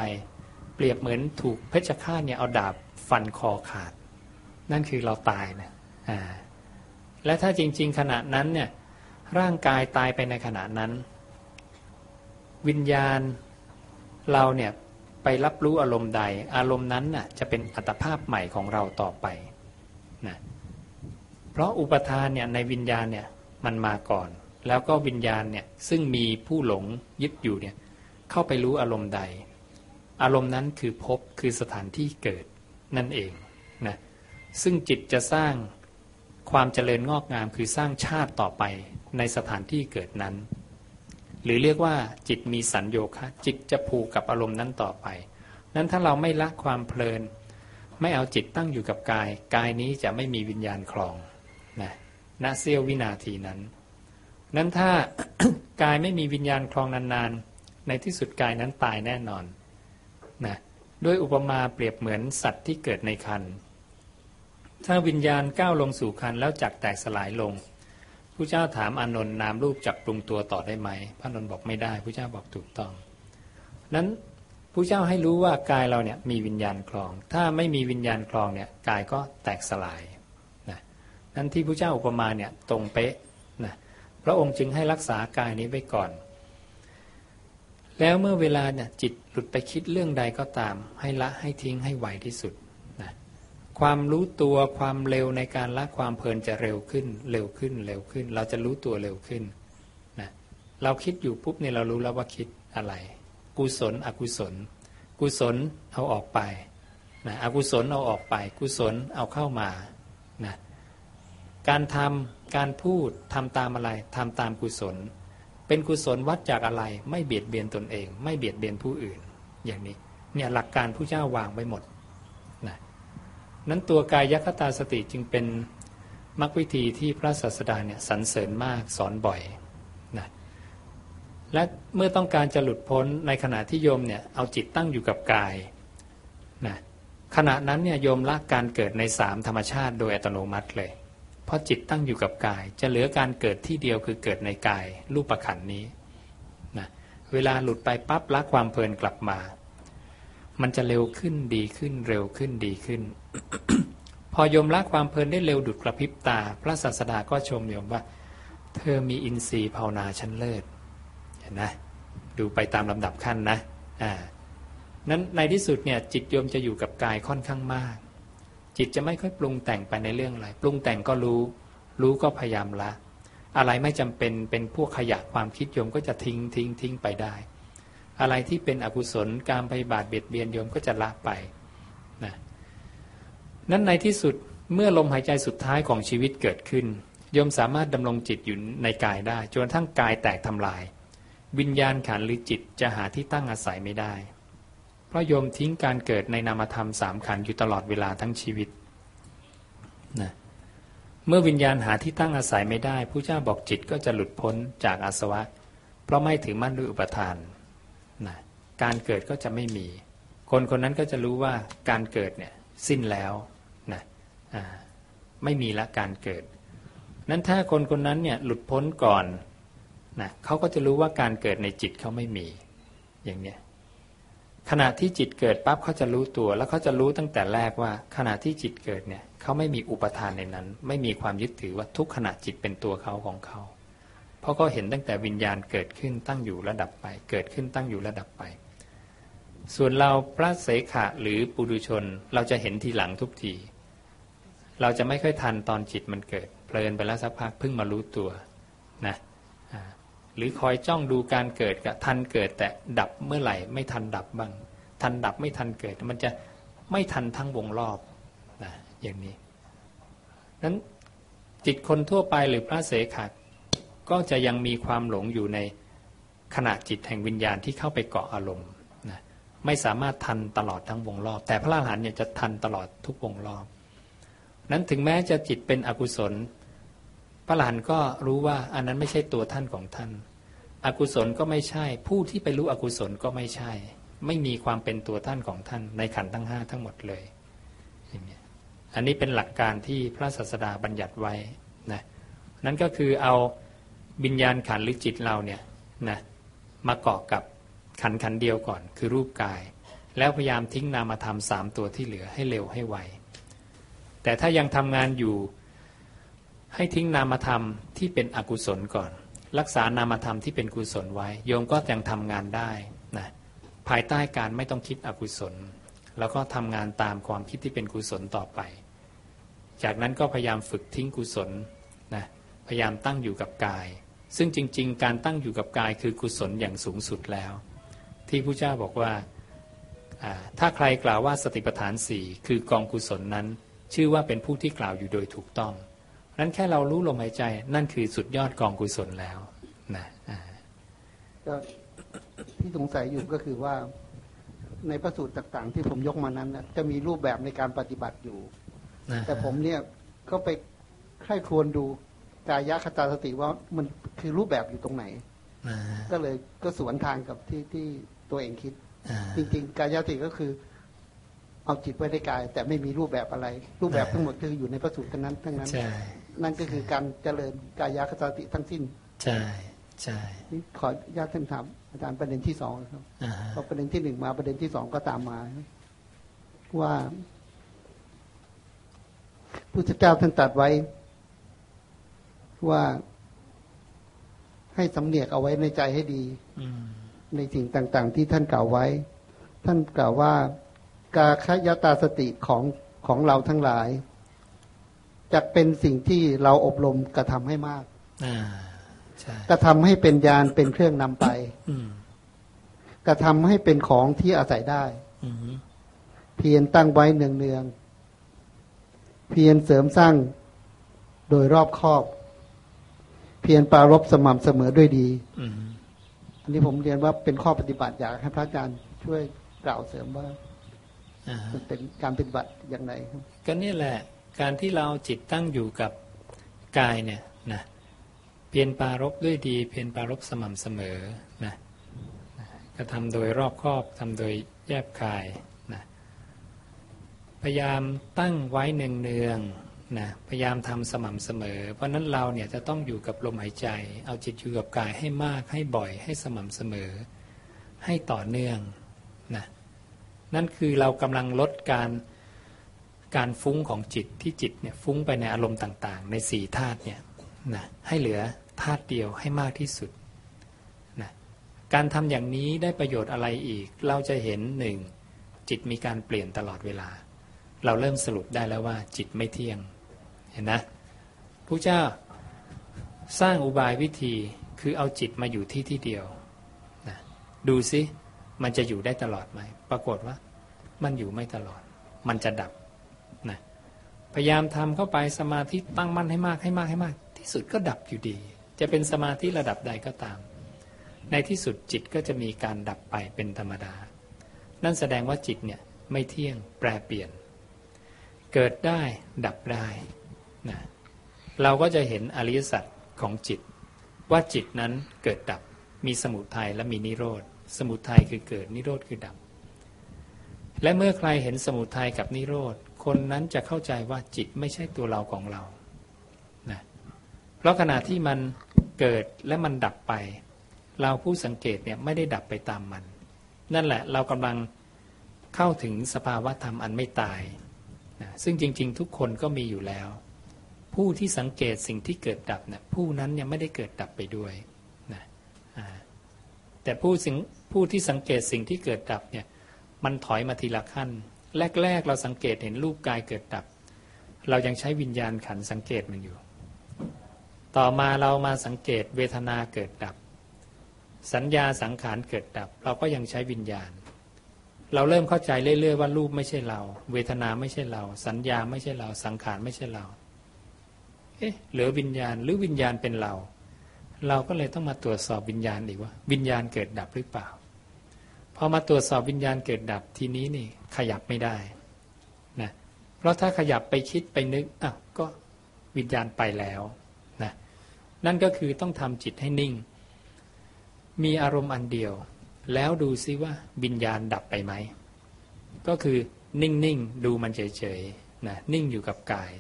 เปรียบเหมือนถูกเพชฌฆาตเนี่ยเอาดาบฟันคอขาด นั่นคือเราตายนะอ่าและถ้าจริง ๆ ขณะนั้นเนี่ยร่างกายตายไปในขณะนั้น วิญญาณเราเนี่ยไปรับรู้อารมณ์ใด อารมณ์นั้นน่ะจะเป็นอัตภาพใหม่ของเราต่อไปนะ เพราะอุปทานเนี่ยในวิญญาณเนี่ยมันมาก่อน แล้วก็วิญญาณเนี่ยซึ่งมีผู้หลงยึดอยู่เนี่ยเข้าไปรู้อารมณ์ใด อารมณ์นั้นคือพบคือสถานที่เกิดนั่นเองนะซึ่งจิตจะสร้างความเจริญงอกงามคือสร้างชาติต่อไปในสถานที่เกิดนั้น หรือเรียกว่าจิตมีสัญโยคะจิตจะผูกกับอารมณ์นั้นต่อไป นั้นถ้าเราไม่ละความเพลิน ไม่เอาจิตตั้งอยู่กับกาย กายนี้จะไม่มีวิญญาณคลอง ณเสี้ยววินาทีนั้น นั้นถ้ากายไม่มีวิญญาณคลองนานๆ ในที่สุดกายนั้นตายแน่นอนนะด้วยอุปมาเปรียบเหมือนสัตว์ที่เกิดในคันถ้าวิญญาณก้าวลงสู่คันแล้วจักแตกสลายลงผู้เจ้าถามอานนท์นามรูปจักปรุงตัวต่อได้ไหม พระนนท์บอกไม่ได้ผู้เจ้าบอกถูกต้อง นั้นผู้เจ้าให้รู้ว่ากายเราเนี่ยมีวิญญาณคลอง ถ้าไม่มีวิญญาณคลองเนี่ยกายก็แตกสลาย นั้นที่ผู้เจ้าอุปมาเนี่ยตรงเป๊ะนะพระองค์จึงให้รักษากายนี้ไว้ก่อน แล้วเมื่อเวลาเนี่ยจิตหลุดไปคิดเรื่องใดก็ตาม ให้ละให้ทิ้งให้ไวที่สุดนะความรู้ตัวความเร็วในการละความเพลินจะเร็วขึ้น เร็วขึ้นเร็วขึ้น เราจะรู้ตัวเร็วขึ้นนะเราคิดอยู่ปุ๊บเนี่ยเรารู้แล้วว่าคิดอะไร กุศล อกุศล กุศลเอาออกไปนะอกุศลเอาออกไป กุศลเอาเข้ามา การทำการพูดทำตามอะไรทำตามกุศล เป็นกุศลวัดจากอะไร ไม่เบียดเบียนตนเอง ไม่เบียดเบียนผู้อื่น อย่างนี้เนี่ยหลักการผู้เจ้าวางไว้หมดนะนั้นตัวกายคตาสติจึงเป็นมรรควิธีที่พระศาสดาเนี่ยสรรเสริญมากสอนบ่อยนะและเมื่อต้องการจะหลุดพ้นในขณะที่โยมเนี่ยเอาจิตตั้งอยู่กับกายนะขณะนั้นเนี่ยโยมละการเกิดในสามธรรมชาติโดยอัตโนมัติเลย เพราะจิตตั้งอยู่กับกาย จะเหลือการเกิดที่เดียวคือเกิดในกาย รูปประขันนี้นะเวลาหลุดไปปั๊บละความเพลินกลับมา มันจะเร็วขึ้นดีขึ้นเร็วขึ้นดีขึ้น พอโยมละความเพลินได้เร็วดุดกระพริบตา พระศาสดาก็ชมโยมว่า เธอมีอินทรีย์ภาวนาชั้นเลิศเห็นนะดูไปตามลำดับขั้นนะอ่านั้นในที่สุดเนี่ยจิตโยมจะอยู่กับกายค่อนข้างมาก จิตจะไม่ค่อยปรุงแต่งไปในเรื่องอะไร ปรุงแต่งก็รู้ รู้ก็พยายามละ อะไรไม่จำเป็นเป็นพวกขยะความคิดโยมก็จะทิ้งทิ้งทิ้งไปได้ อะไรที่เป็นอกุศลการไปบาดเบียดเบียนโยมก็จะละไปนะนั้นในที่สุดเมื่อลมหายใจสุดท้ายของชีวิตเกิดขึ้นโยมสามารถดำรงจิตอยู่ในกายได้จนทั้งกายแตกทำลาย วิญญาณขันหรือจิตจะหาที่ตั้งอาศัยไม่ได้ ราะโยมทิ้งการเกิดในนามธรรมสามขันอยู่ตลอดเวลาทั้งชีวิตนะเมื่อวิญญาณหาที่ตั้งอาศัยไม่ได้ผู้เจ้าบอกจิตก็จะหลุดพ้นจากอาสวะ เพราะไม่ถือมั่นด้วยอุปทานนะการเกิดก็จะไม่มี คนคนนั้นก็จะรู้ว่าการเกิดเนี่ยสิ้นแล้วนะไม่มีละการเกิด นั้นถ้าคนคนนั้นเนี่ยหลุดพ้นก่อนนะเขาก็จะรู้ว่าการเกิดในจิตเขาไม่มีอย่างเนี้ย ขณะที่จิตเกิดปั๊บเขาจะรู้ตัว แล้วเขาจะรู้ตั้งแต่แรกว่า ขณะที่จิตเกิดเนี่ยเขาไม่มีอุปทานในนั้น ไม่มีความยึดถือว่าทุกขณะจิตเป็นตัวเขาของเขา เพราะเขาเห็นตั้งแต่วิญญาณเกิดขึ้นตั้งอยู่ระดับไป เกิดขึ้นตั้งอยู่ระดับไป ส่วนเราพระเสขะหรือปุถุชนเราจะเห็นทีหลังทุกที เราจะไม่ค่อยทันตอนจิตมันเกิดเพลินไปแล้วสักพักเพิ่งมารู้ตัว หรือคอยจ้องดูการเกิดกับทันเกิดแต่ดับเมื่อไหร่ไม่ทันดับบ้าง ทันดับไม่ทันเกิด มันจะไม่ทันทั้งวงรอบนะอย่างนี้นั้นจิตคนทั่วไปหรือพระเสขะก็จะยังมีความหลงอยู่ในขณะจิตแห่งวิญญาณที่เข้าไปเกาะอารมณ์นะไม่สามารถทันตลอดทั้งวงรอบ แต่พระอรหันต์เนี่ยจะทันตลอดทุกวงรอบ นั้นถึงแม้จะจิตเป็นอกุศล พระหลานก็รู้ว่าอันนั้นไม่ใช่ตัวท่านของท่าน อกุศลก็ไม่ใช่ ผู้ที่ไปรู้อกุศลก็ไม่ใช่ ไม่มีความเป็นตัวท่านของท่าน ในขันธ์ทั้งห้าทั้งหมดเลยอันนี้เป็นหลักการที่พระศาสดาบัญญัติไว้นะนั่นก็คือเอาบิญญาณขันหรือจิตเราเนี่ยนะมาเกาะกับขันขันเดียวก่อน คือรูปกาย แล้วพยายามทิ้งนามธรรมสามตัวที่เหลือให้เร็วให้ไวแต่ถ้ายังทำงานอยู่ ให้ทิ้งนามธรรมที่เป็นอกุศลก่อน รักษานามธรรมที่เป็นกุศลไว้ โยมก็ยังทำงานได้นะภายใต้การไม่ต้องคิดอกุศล แล้วก็ทำงานตามความคิดที่เป็นกุศลต่อไป จากนั้นก็พยายามฝึกทิ้งกุศลนะพยายามตั้งอยู่กับกาย ซึ่งจริง ๆ การตั้งอยู่กับกายคือกุศลอย่างสูงสุดแล้ว ที่พระเจ้าบอกว่าถ้าใครกล่าวว่าสติปัฏฐานสี่คือกองกุศลนั้น ชื่อว่าเป็นผู้ที่กล่าวอยู่โดยถูกต้อง นั้นแค่เรารู้ลมหายใจ นั่นคือสุดยอดกองกุศลแล้วนะก็ที่สงสัยอยู่ก็คือว่าในพระสูตรต่างๆ ที่ผมยกมานั้นจะมีรูปแบบในการปฏิบัติอยู่ แต่ผมเนี่ยก็ไปใคร่ครวญดูกายคตาสติว่ามันคือรูปแบบอยู่ตรงไหน ก็เลยก็สวนทางกับที่ที่ตัวเองคิด จริงๆ กายสติก็คือ เอาจิตไว้ในกาย แต่ไม่มีรูปแบบอะไร รูปแบบทั้งหมดคืออยู่ในพระสูตรทั้งนั้นทั้งนั้น นั่นก็คือการเจริญกายคตาสติทั้งสิ้น ใช่ใช่ขอญาติท่านถามอาจารย์ประเด็นที่สองครับพอประเด็นที่หนึ่งมาประเด็นที่สองก็ตามมา ว่าพุทธเจ้าท่านตรัสไว้ ว่าให้สำเนียกเอาไว้ในใจให้ดีในสิ่งต่าง ๆ ที่ท่านกล่าวไว้ ท่านกล่าวว่า กาคยตาสติของของเราทั้งหลาย จะเป็นสิ่งที่เราอบรมกระทำให้มากกระทำให้เป็นยานเป็นเครื่องนำไปกระทำให้เป็นของที่อาศัยได้เพียรตั้งไว้เนืองเนืองเพียรเสริมสร้างโดยรอบคอบ เพียรปรารบสม่ำเสมอด้วยดีอืมอันนี้ผมเรียนว่าเป็นข้อปฏิบัติอยากให้พระอาจารย์ช่วยกล่าวเสริมว่าอ่ามันเป็นการปฏิบัติอย่างไรครับก็นี่แหละ การที่เราจิตตั้งอยู่กับกายเนี่ยนะเพียรปารบด้วยดี เพียรปารบสม่ำเสมอนะนะทำโดยรอบครอบทำโดยแยบคายนะพยายามตั้งไว้เนืองๆนะพยายามทำสม่ำเสมอ เพราะฉะนั้นเราเนี่ยจะต้องอยู่กับลมหายใจ เอาจิตอยู่กับกายให้มากให้บ่อยให้สม่ำเสมอ ให้ต่อเนื่องนะนั่นคือเรากำลังลดการ การฟุ้งของจิตที่จิตเนี่ยฟุ้งไปในอารมณ์ต่าง ๆ ในสี่ธาตุเนี่ยนะให้เหลือธาตุเดียวให้มากที่สุดนะการทำอย่างนี้ได้ประโยชน์อะไรอีก เราจะเห็นหนึ่งจิตมีการเปลี่ยนตลอดเวลา เราเริ่มสรุปได้แล้วว่าจิตไม่เที่ยงเห็นนะพระเจ้าสร้างอุบายวิธีคือเอาจิตมาอยู่ที่ที่เดียวนะดูซิมันจะอยู่ได้ตลอดไหมปรากฏว่า มันอยู่ไม่ตลอด มันจะดับ พยายามทำเข้าไปสมาธิตั้งมั่นให้มากให้มากให้มาก ที่สุดก็ดับอยู่ดี จะเป็นสมาธิระดับใดก็ตาม ในที่สุดจิตก็จะมีการดับไปเป็นธรรมดา นั่นแสดงว่าจิตเนี่ยไม่เที่ยงแปรเปลี่ยน เกิดได้ดับได้นะเราก็จะเห็นอริยสัจของจิต ว่าจิตนั้นเกิดดับมีสมุทัยและมีนิโรธ สมุทัยคือเกิดนิโรธคือดับ และเมื่อใครเห็นสมุทัยกับนิโรธ คนนั้นจะเข้าใจว่าจิตไม่ใช่ตัวเราของเรานะเพราะขณะที่มันเกิดและมันดับไป เราผู้สังเกตเนี่ยไม่ได้ดับไปตามมัน นั่นแหละเรากำลังเข้าถึงสภาวะธรรมอันไม่ตายนะซึ่งจริง ๆ ทุกคนก็มีอยู่แล้ว ผู้ที่สังเกตสิ่งที่เกิดดับเนี่ยผู้นั้นยังไม่ได้เกิดดับไปด้วยนะแต่ผู้สิ่งผู้ที่สังเกตสิ่งที่เกิดดับเนี่ยมันถอยมาทีละขั้น แรก ๆ เราสังเกตเห็นรูปกายเกิดดับ เรายังใช้วิญญาณขันสังเกตมันอยู่ ต่อมาเรามาสังเกตเวทนาเกิดดับ สัญญาสังขารเกิดดับ เราก็ยังใช้วิญญาณ เราเริ่มเข้าใจเรื่อยๆว่ารูปไม่ใช่เรา เวทนาไม่ใช่เรา สัญญาไม่ใช่เรา สังขารไม่ใช่เราเอ๊ะเหลือวิญญาณหรือวิญญาณเป็นเรา เราก็เลยต้องมาตรวจสอบวิญญาณอีกว่า วิญญาณเกิดดับหรือเปล่า พอมาตรวจสอบวิญญาณเกิดดับทีนี้นี่ขยับไม่ได้นะเพราะถ้าขยับไปคิดไปนึกอ้าวก็วิญญาณไปแล้วนะนั่นก็คือต้องทำจิตให้นิ่ง มีอารมณ์อันเดียว แล้วดูซิว่าวิญญาณดับไปไหม ก็คือนิ่งๆ ดูมันเฉยๆนะนิ่งอยู่กับกาย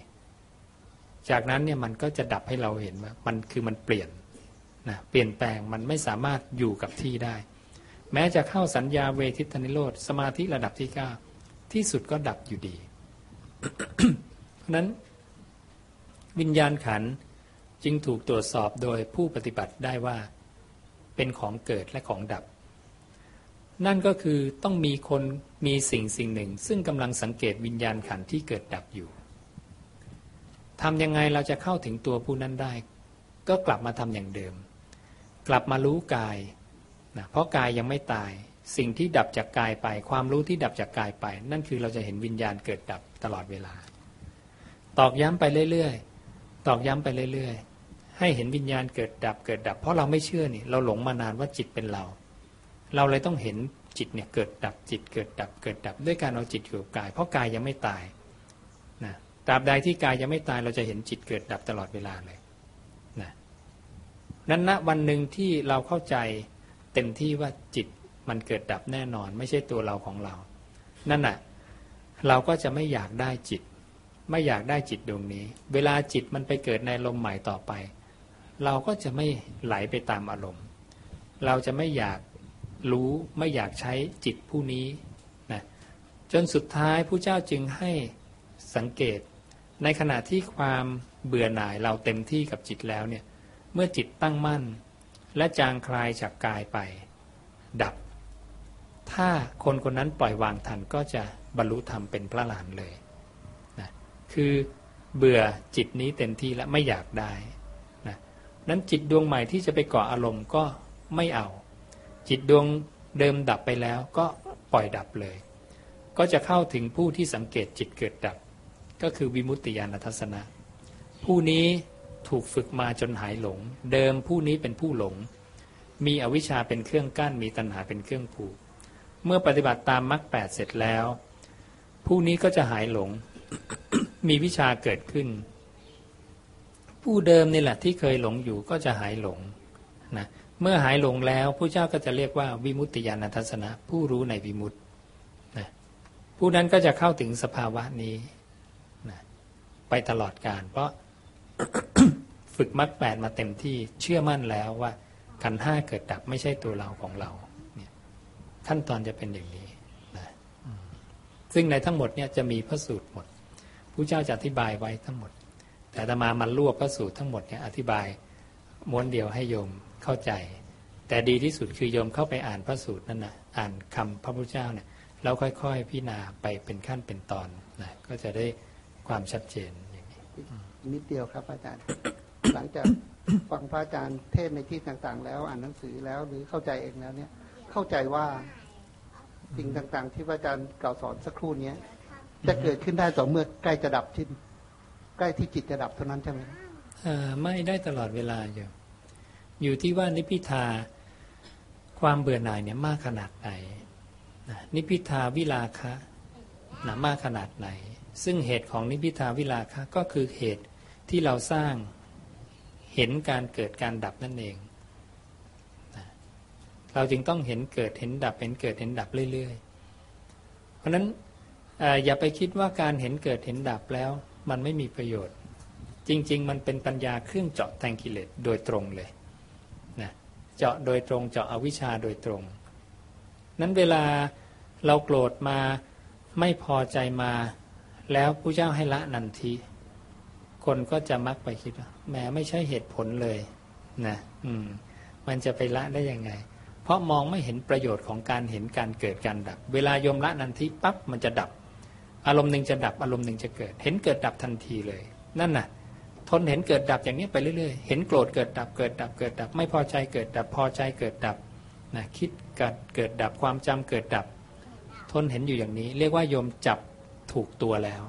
จากนั้นเนี่ยมันก็จะดับให้เราเห็นว่า มันคือมันเปลี่ยนนะเปลี่ยนแปลงมันไม่สามารถอยู่กับที่ได้ แม้จะเข้าสัญญาเวทิตนิโรธสมาธิระดับที่เก้าที่สุดก็ดับอยู่ดี เพราะนั้นวิญญาณขันจึงถูกตรวจสอบโดยผู้ปฏิบัติได้ว่าเป็นของเกิดและของดับ นั่นก็คือต้องมีคนมีสิ่งสิ่งหนึ่ง ซึ่งกำลังสังเกตวิญญาณขันที่เกิดดับอยู่ทำยังไงเราจะเข้าถึงตัวผู้นั้นได้ ก็กลับมาทำอย่างเดิม กลับมารู้กาย นะเพราะกายยังไม่ตาย สิ่งที่ดับจากกายไป ความรู้ที่ดับจากกายไป นั่นคือเราจะเห็นวิญญาณเกิดดับตลอดเวลา ตอกย้ำไปเรื่อยๆ ตอกย้ำไปเรื่อยๆ ให้เห็นวิญญาณเกิดดับเกิดดับ เพราะเราไม่เชื่อนี่เราหลงมานานว่าจิตเป็นเรา เราเลยต้องเห็นจิตเนี่ยเกิดดับจิตเกิดดับเกิดดับด้วยการเอาจิตอยู่กับกาย เพราะกายยังไม่ตายนะตราบใดที่กายยังไม่ตายเราจะเห็นจิตเกิดดับตลอดเวลาเลยนะนั้นณวันหนึ่งที่เราเข้าใจ เต็มที่ว่าจิตมันเกิดดับแน่นอน ไม่ใช่ตัวเราของเรา นั่นน่ะเราก็จะไม่อยากได้จิต ไม่อยากได้จิตดวงนี้ เวลาจิตมันไปเกิดในลมใหม่ต่อไป เราก็จะไม่ไหลไปตามอารมณ์ เราจะไม่อยากรู้ไม่อยากใช้จิตผู้นี้นะจนสุดท้ายผู้เจ้าจึงให้สังเกต ในขณะที่ความเบื่อหน่ายเราเต็มที่กับจิตแล้วเนี่ยเมื่อจิตตั้งมั่น และจางคลายจากกายไป ดับ ถ้าคนคนนั้นปล่อยวางทันก็จะบรรลุธรรมเป็นพระหลานเลยนะคือเบื่อจิตนี้เต็มที่และไม่อยากได้นะนั้นจิตดวงใหม่ที่จะไปเกาะอารมณ์ก็ไม่เอา จิตดวงเดิมดับไปแล้วก็ปล่อยดับเลย ก็จะเข้าถึงผู้ที่สังเกตจิตเกิดดับ ก็คือวิมุตติญาณทัศนะ ผู้นี้ ถูกฝึกมาจนหายหลง เดิมผู้นี้เป็นผู้หลง มีอวิชชาเป็นเครื่องกั้นมีตัณหาเป็นเครื่องผูก เมื่อปฏิบัติตามมรรคแปดเสร็จแล้ว ผู้นี้ก็จะหายหลง มีวิชาเกิดขึ้น ผู้เดิมนี่แหละที่เคยหลงอยู่ก็จะหายหลงนะเมื่อหายหลงแล้วผู้เจ้าก็จะเรียกว่าวิมุตติญาณทัศนะ ผู้รู้ในวิมุตตินะผู้นั้นก็จะเข้าถึงสภาวะนี้นะไปตลอดการ เพราะ ฝึกมรรคแปดมาเต็มที่เชื่อมั่นแล้วว่าขันห้าเกิดดับไม่ใช่ตัวเราของเราเนี่ยขั้นตอนจะเป็นอย่างนี้นะซึ่งในทั้งหมดเนี่ยจะมีพระสูตรหมดผู้เจ้าจะอธิบายไว้ทั้งหมด แต่ตมามันรวบพระสูตรทั้งหมดเนี่ยอธิบายม้วนเดียวให้โยมเข้าใจ แต่ดีที่สุดคือโยมเข้าไปอ่านพระสูตรนั่นนะอ่านคำพระพุทธเจ้าเนี่ยแล้วค่อยๆพิจารณาไปเป็นขั้นเป็นตอนนะก็จะได้ความชัดเจนอย่างนี้นิดเดียวครับอาจารย์ หลังจากฟังพระอาจารย์เทศในที่ต่างๆ แล้ว อ่านหนังสือแล้วหรือเข้าใจเองแล้วเนี่ย เข้าใจว่าสิ่งต่างๆ ที่พระอาจารย์กล่าวสอนสักครู่เนี้ยจะเกิดขึ้นได้ต่อเมื่อใกล้จะดับที่ใกล้ที่จิตจะดับเท่านั้นใช่ไหมไม่ได้ตลอดเวลาอยู่อยู่ที่ว่านิพิทาความเบื่อหน่ายเนี่ยมากขนาดไหนนิพิทาวิลาคะนะมากขนาดไหน ซึ่งเหตุของนิพพิทาวิลาคะก็คือเหตุที่เราสร้าง เห็นการเกิดการดับนั่นเอง เราจึงต้องเห็นเกิดเห็นดับเห็นเกิดเห็นดับเรื่อยๆ เพราะนั้นเอ่ออย่าไปคิดว่าการเห็นเกิดเห็นดับแล้ว มันไม่มีประโยชน์ จริง ๆ มันเป็นปัญญาเครื่องเจาะแทงกิเลสโดยตรงเลยนะเจาะโดยตรงเจาะอวิชชาโดยตรง นั้นเวลาเราโกรธมาไม่พอใจมา แล้วผู้เจ้าให้ละนันที คนก็จะมักไปคิดว่าแหมไม่ใช่เหตุผลเลยนะอืม มันจะไปละได้ยังไง เพราะมองไม่เห็นประโยชน์ของการเห็นการเกิดการดับ เวลายมละนันทีปั๊บมันจะดับ อารมณ์หนึ่งจะดับอารมณ์หนึ่งจะเกิด เห็นเกิดดับทันทีเลย นั่นน่ะ ทนเห็นเกิดดับอย่างนี้ไปเรื่อยๆ เห็นโกรธเกิดดับเกิดดับเกิดดับ ไม่พอใจเกิดดับพอใจเกิดดับนะคิดเกิดเกิดดับความจำเกิดดับ ทนเห็นอยู่อย่างนี้ เรียกว่าโยมจับถูกตัวแล้ว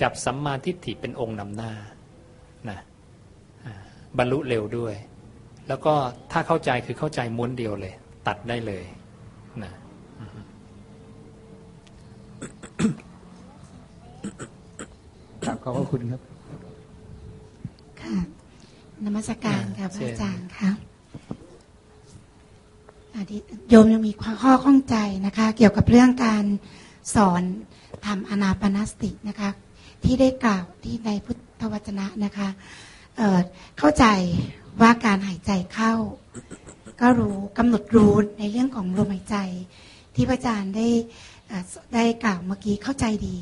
จับสัมมาทิฏฐิเป็นองค์นำหน้านะอ่าบรรลุเร็วด้วย แล้วก็ถ้าเข้าใจคือเข้าใจม้วนเดียวเลย ตัดได้เลยนะครับขอบพระคุณครับ ค่ะนมัสการค่ะพระอาจารย์ค่ะอ่าที่โยมยังมีข้อข้องใจนะคะ เกี่ยวกับเรื่องการสอนทำอนาปานสตินะคะ ที่ได้กล่าวที่ในพุทธวจนะนะคะเเข้าใจว่าการหายใจเข้า ก็รู้กำหนดรู้ในเรื่องของลมหายใจ ที่พระอาจารย์ได้ได้กล่าวเมื่อกี้เข้าใจดี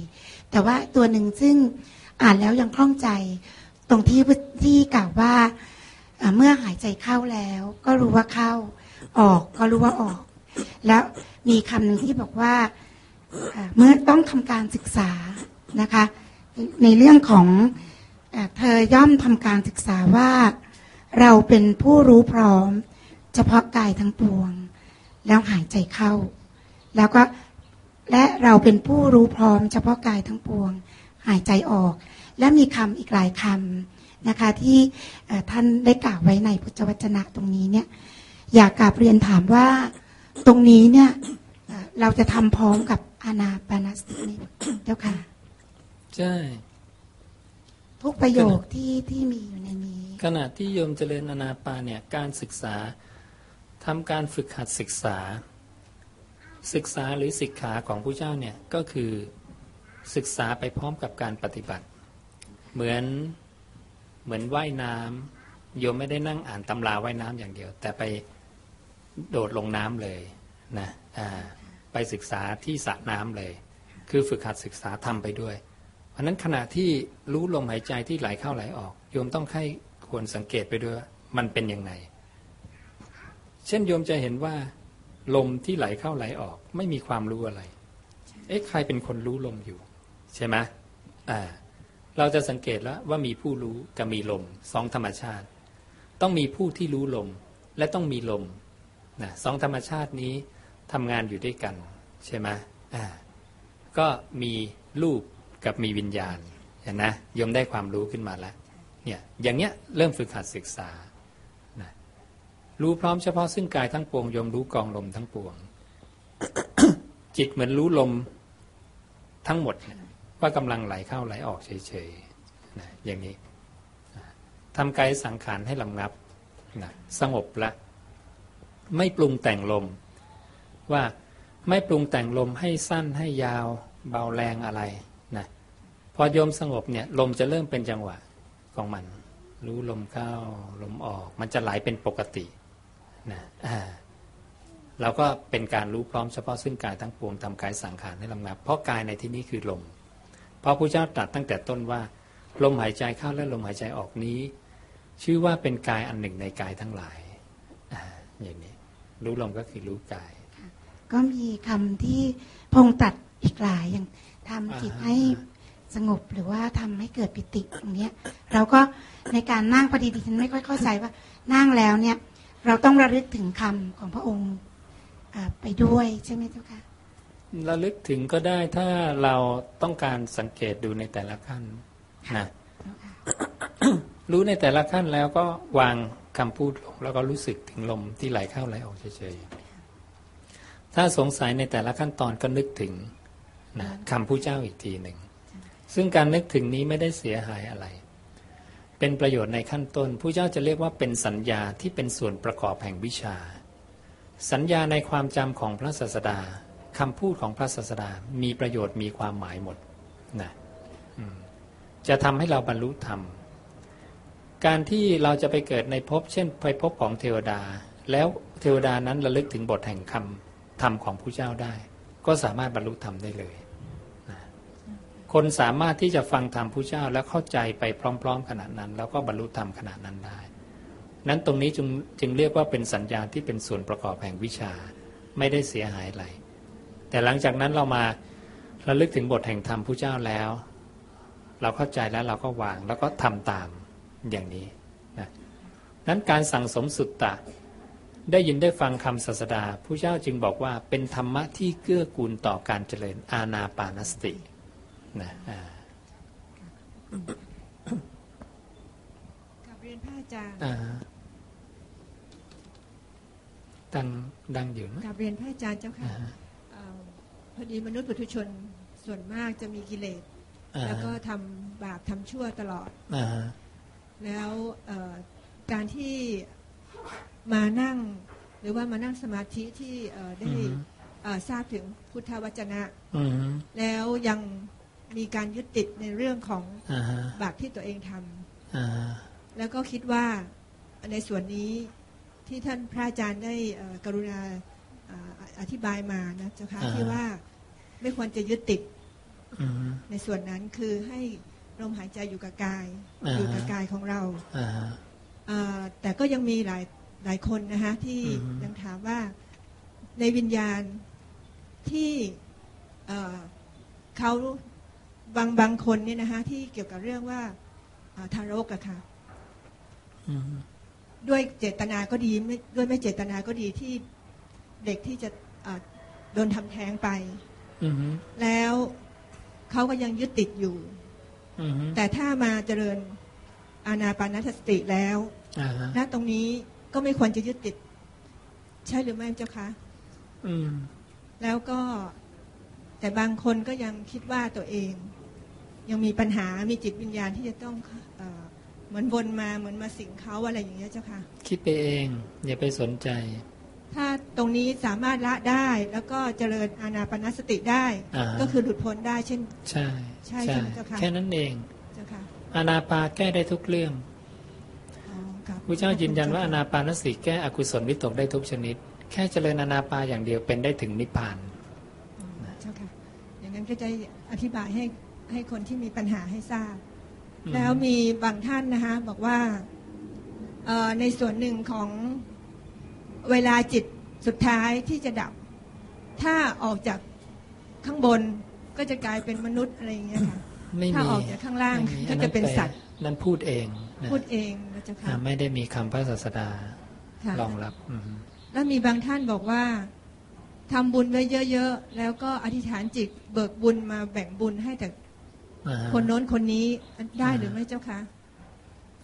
แต่ว่าตัวหนึ่งซึ่งอ่านแล้วยังคล่องใจ ตรงที่ที่กล่าวว่าเเมื่อหายใจเข้าแล้ว ก็รู้ว่าเข้าออกก็รู้ว่าออก แล้วมีคำหนึ่งที่บอกว่าเเมื่อต้องทำการศึกษานะคะ ในเรื่องของเอ่อเธอย่อมทำการศึกษาว่า เราเป็นผู้รู้พร้อม เฉพาะกายทั้งปวง แล้วหายใจเข้า แล้วก็และเราเป็นผู้รู้พร้อม เฉพาะกายทั้งปวง หายใจออก และมีคำอีกหลายคำนะคะที่ท่านได้กล่าวไว้ในพุทธวจนะตรงนี้เนี่ยอยากกราบเรียนถามว่าตรงนี้เนี่ยเราจะทำพร้อมกับอานาปานสตินี่เจ้าค่ะ ใช่ ทุกประโยคที่ที่มีอยู่ในนี้ ขณะที่โยมเจริญอนาปานเนี่ยการศึกษาทำการฝึกหัดศึกษา ศึกษาหรือศิกขาของผู้เจ้าเนี่ยก็คือศึกษาไปพร้อมกับการปฏิบัติ เหมือนเหมือนว่ายน้ำโยมไม่ได้นั่งอ่านตำราว่ายน้ำอย่างเดียว แต่ไปโดดลงน้ำเลยนะอ่าไปศึกษาที่สระน้ำเลย คือฝึกหัดศึกษาทำไปด้วย เพราะนั้นขณะที่รู้ลมหายใจที่ไหลเข้าไหลออก โยมต้องให้ควรสังเกตไปด้วยมันเป็นยังไง เช่นโยมจะเห็นว่า ลมที่ไหลเข้าไหลออก ไม่มีความรู้อะไร เอ๊ะใครเป็นคนรู้ลมอยู่ ใช่ไหมอ่า เราจะสังเกตแล้วว่ามีผู้รู้กับมีลมสองธรรมชาติ ต้องมีผู้ที่รู้ลม และต้องมีลมนะสองธรรมชาตินี้ทำงานอยู่ด้วยกัน ใช่ไหมอ่าก็มีรูป กับมีวิญญาณเห็นนะยมได้ความรู้ขึ้นมาแล้วเนี่ยอย่างเนี้ยเริ่มฝึกหัดศึกษานะรู้พร้อมเฉพาะซึ่งกายทั้งปวงยมรู้กองลมทั้งปวง จิตเหมือนรู้ลมทั้งหมดว่ากำลังไหลเข้าไหลออกเฉยๆนะอย่างนี้ทำกายสังขารให้ลำงับนะสงบละ ไม่ปรุงแต่งลม ว่าไม่ปรุงแต่งลมให้สั้นให้ยาว เบาแรงอะไร พอโยมสงบเนี่ยลมจะเริ่มเป็นจังหวะของมัน รู้ลมเข้าลมออก มันจะไหลเป็นปกตินะอ่าเราก็เป็นการรู้พร้อมเฉพาะซึ่งกายทั้งปวงทำกายสังขารให้ลำงับเพราะกายในที่นี้คือลมเพราะพระเจ้าตรัสตั้งแต่ต้นว่า ลมหายใจเข้าและลมหายใจออกนี้ ชื่อว่าเป็นกายอันหนึ่งในกายทั้งหลายอ่าอย่างนี้ รู้ลมก็คือรู้กาย ก็มีคำที่พงษ์ตัดอีกหลายอย่างทำจิตอ่าฮะให้ สงบหรือว่าทำให้เกิดปิติอย่างเนี้ยเราก็ในการนั่งพอดีดิฉันไม่ค่อยเข้าใจว่านั่งแล้วเนี่ย เราต้องระลึกถึงคำของพระองค์อ่าไปด้วยใช่ไหมเจ้าค่ะระลึกถึงก็ได้ถ้าเราต้องการสังเกตดูในแต่ละขั้นนะเจ้าค่ะรู้ในแต่ละขั้นแล้วก็วางคำพูดลงแล้วก็รู้สึกถึงลมที่ไหลเข้าไหลออกเฉยๆถ้าสงสัยในแต่ละขั้นตอนก็นึกถึงนะคำผู้เจ้าอีกทีหนึ่ง ซึ่งการนึกถึงนี้ไม่ได้เสียหายอะไร เป็นประโยชน์ในขั้นต้นผู้เจ้าจะเรียกว่าเป็นสัญญาที่เป็นส่วนประกอบแห่งวิชา สัญญาในความจำของพระศาสดาคำพูดของพระศาสดา มีประโยชน์มีความหมายหมดนะจะทำให้เราบรรลุธรรม การที่เราจะไปเกิดในภพเช่นไปภพของเทวดา แล้วเทวดานั้นระลึกถึงบทแห่งคำธรรมของผู้เจ้าได้ ก็สามารถบรรลุธรรมได้เลย คนสามารถที่จะฟังธรรมผู้เจ้าแล้วเข้าใจไปพร้อม ๆ ขนาดนั้น แล้วก็บรรลุธรรมขนาดนั้นได้ นั้นตรงนี้จึงจึงเรียกว่าเป็นสัญญาณที่เป็นส่วนประกอบแห่งวิชาไม่ได้เสียหายอะไร แต่หลังจากนั้นเรามาระลึกถึงบทแห่งธรรมผู้เจ้าแล้ว เราเข้าใจแล้วเราก็วางแล้วก็ทำตามอย่างนี้นะนั้นการสั่งสมสุตตะ ได้ยินได้ฟังคำศาสดาผู้เจ้าจึงบอกว่าเป็นธรรมะที่เกื้อกูลต่อการเจริญอาณาปานสติ นะอ่ากับเรียนพระอาจารย์อ่าดังดังอยู่นะกับเรียนพระอาจารย์เจ้าค่ะอ่าเอ่อพอดีมนุษย์ปุถุชนส่วนมากจะมีกิเลสอ่าแล้วก็ทำบาปทำชั่วตลอดอ่าแล้วเอ่อการที่มานั่ง หรือว่ามานั่งสมาธิที่เอ่อได้เอ่อทราบถึงพุทธวจนะอืมแล้วยัง มีการยึดติดในเรื่องของอ่าฮะบาปที่ตัวเองทำอ่าแล้วก็คิดว่าในส่วนนี้ที่ท่านพระอาจารย์ได้เอ่อกรุณาอ่าอธิบายมานะเจ้าค่ะที่ว่าไม่ควรจะยึดติดอืมในส่วนนั้นคือให้ลมหายใจอยู่กับกายอ่าฮะอยู่กับกายของเราอ่าอ่าแต่ก็ยังมีหลายหลายคนนะคะที่อือฮึยังถามว่าในวิญญาณที่เอ่อเขา บางบางคนเนี่ยนะคะที่เกี่ยวกับเรื่องว่าอ่าทารกอะค่ะอืมด้วยเจตนาก็ดีไม่ด้วยไม่เจตนาก็ดีที่เด็กที่จะอ่าโดนทำแท้งไปอืมแล้วเขาก็ยังยึดติดอยู่อืมแต่ถ้ามาเจริญอานาปานสติแล้วอ่าฮะณตรงนี้ก็ไม่ควรจะยึดติด ใช่หรือไม่เจ้าคะอืมแล้วก็แต่บางคนก็ยังคิดว่าตัวเอง ยังมีปัญหามีจิตวิญญาณที่จะต้องเอ่อเหมือนวนมาเหมือนมาสิงเขาอะไรอย่างเงี้ยเจ้าค่ะ คิดไปเอง อย่าไปสนใจ ถ้าตรงนี้สามารถละได้แล้วก็เจริญอานาปานสติได้อ่าฮะก็คือหลุดพ้นได้เช่น ใช่ใช่ใช่ไหมเจ้าค่ะแค่นั้นเองเจ้าค่ะอานาปาแก้ได้ทุกเรื่องอ๋อครับพระเจ้ายืนยันว่าอานาปานสติแก้อกุศลวิตกได้ทุกชนิด แค่เจริญอานาปาอย่างเดียวเป็นได้ถึงนิพพานอ๋อเจ้าค่ะอย่างนั้นก็จะอธิบายให้ ให้คนที่มีปัญหาให้ทราบอืมแล้วมีบางท่านนะคะบอกว่าเอ่อในส่วนหนึ่งของเวลาจิตสุดท้ายที่จะดับ ถ้าออกจากข้างบนก็จะกลายเป็นมนุษย์อะไรอย่างเงี้ยค่ะไม่ถ้ามีออกจากข้างล่างไม่มีก็อัจะเป็นแลสัตว์นั่นพูดเองนะพูดเองนะเจ้าอ่าค่ะไม่ได้มีคำพระศาสดาค่ะรองรับอืมแล้วมีบางท่านบอกว่าทำบุญไว้เยอะ ๆ แล้วก็อธิษฐานจิตเบิกบุญมาแบ่งบุญให้แต่อ่าฮะ คนโน้นคนนี้ได้หรืออ่าไม่เจ้าคะ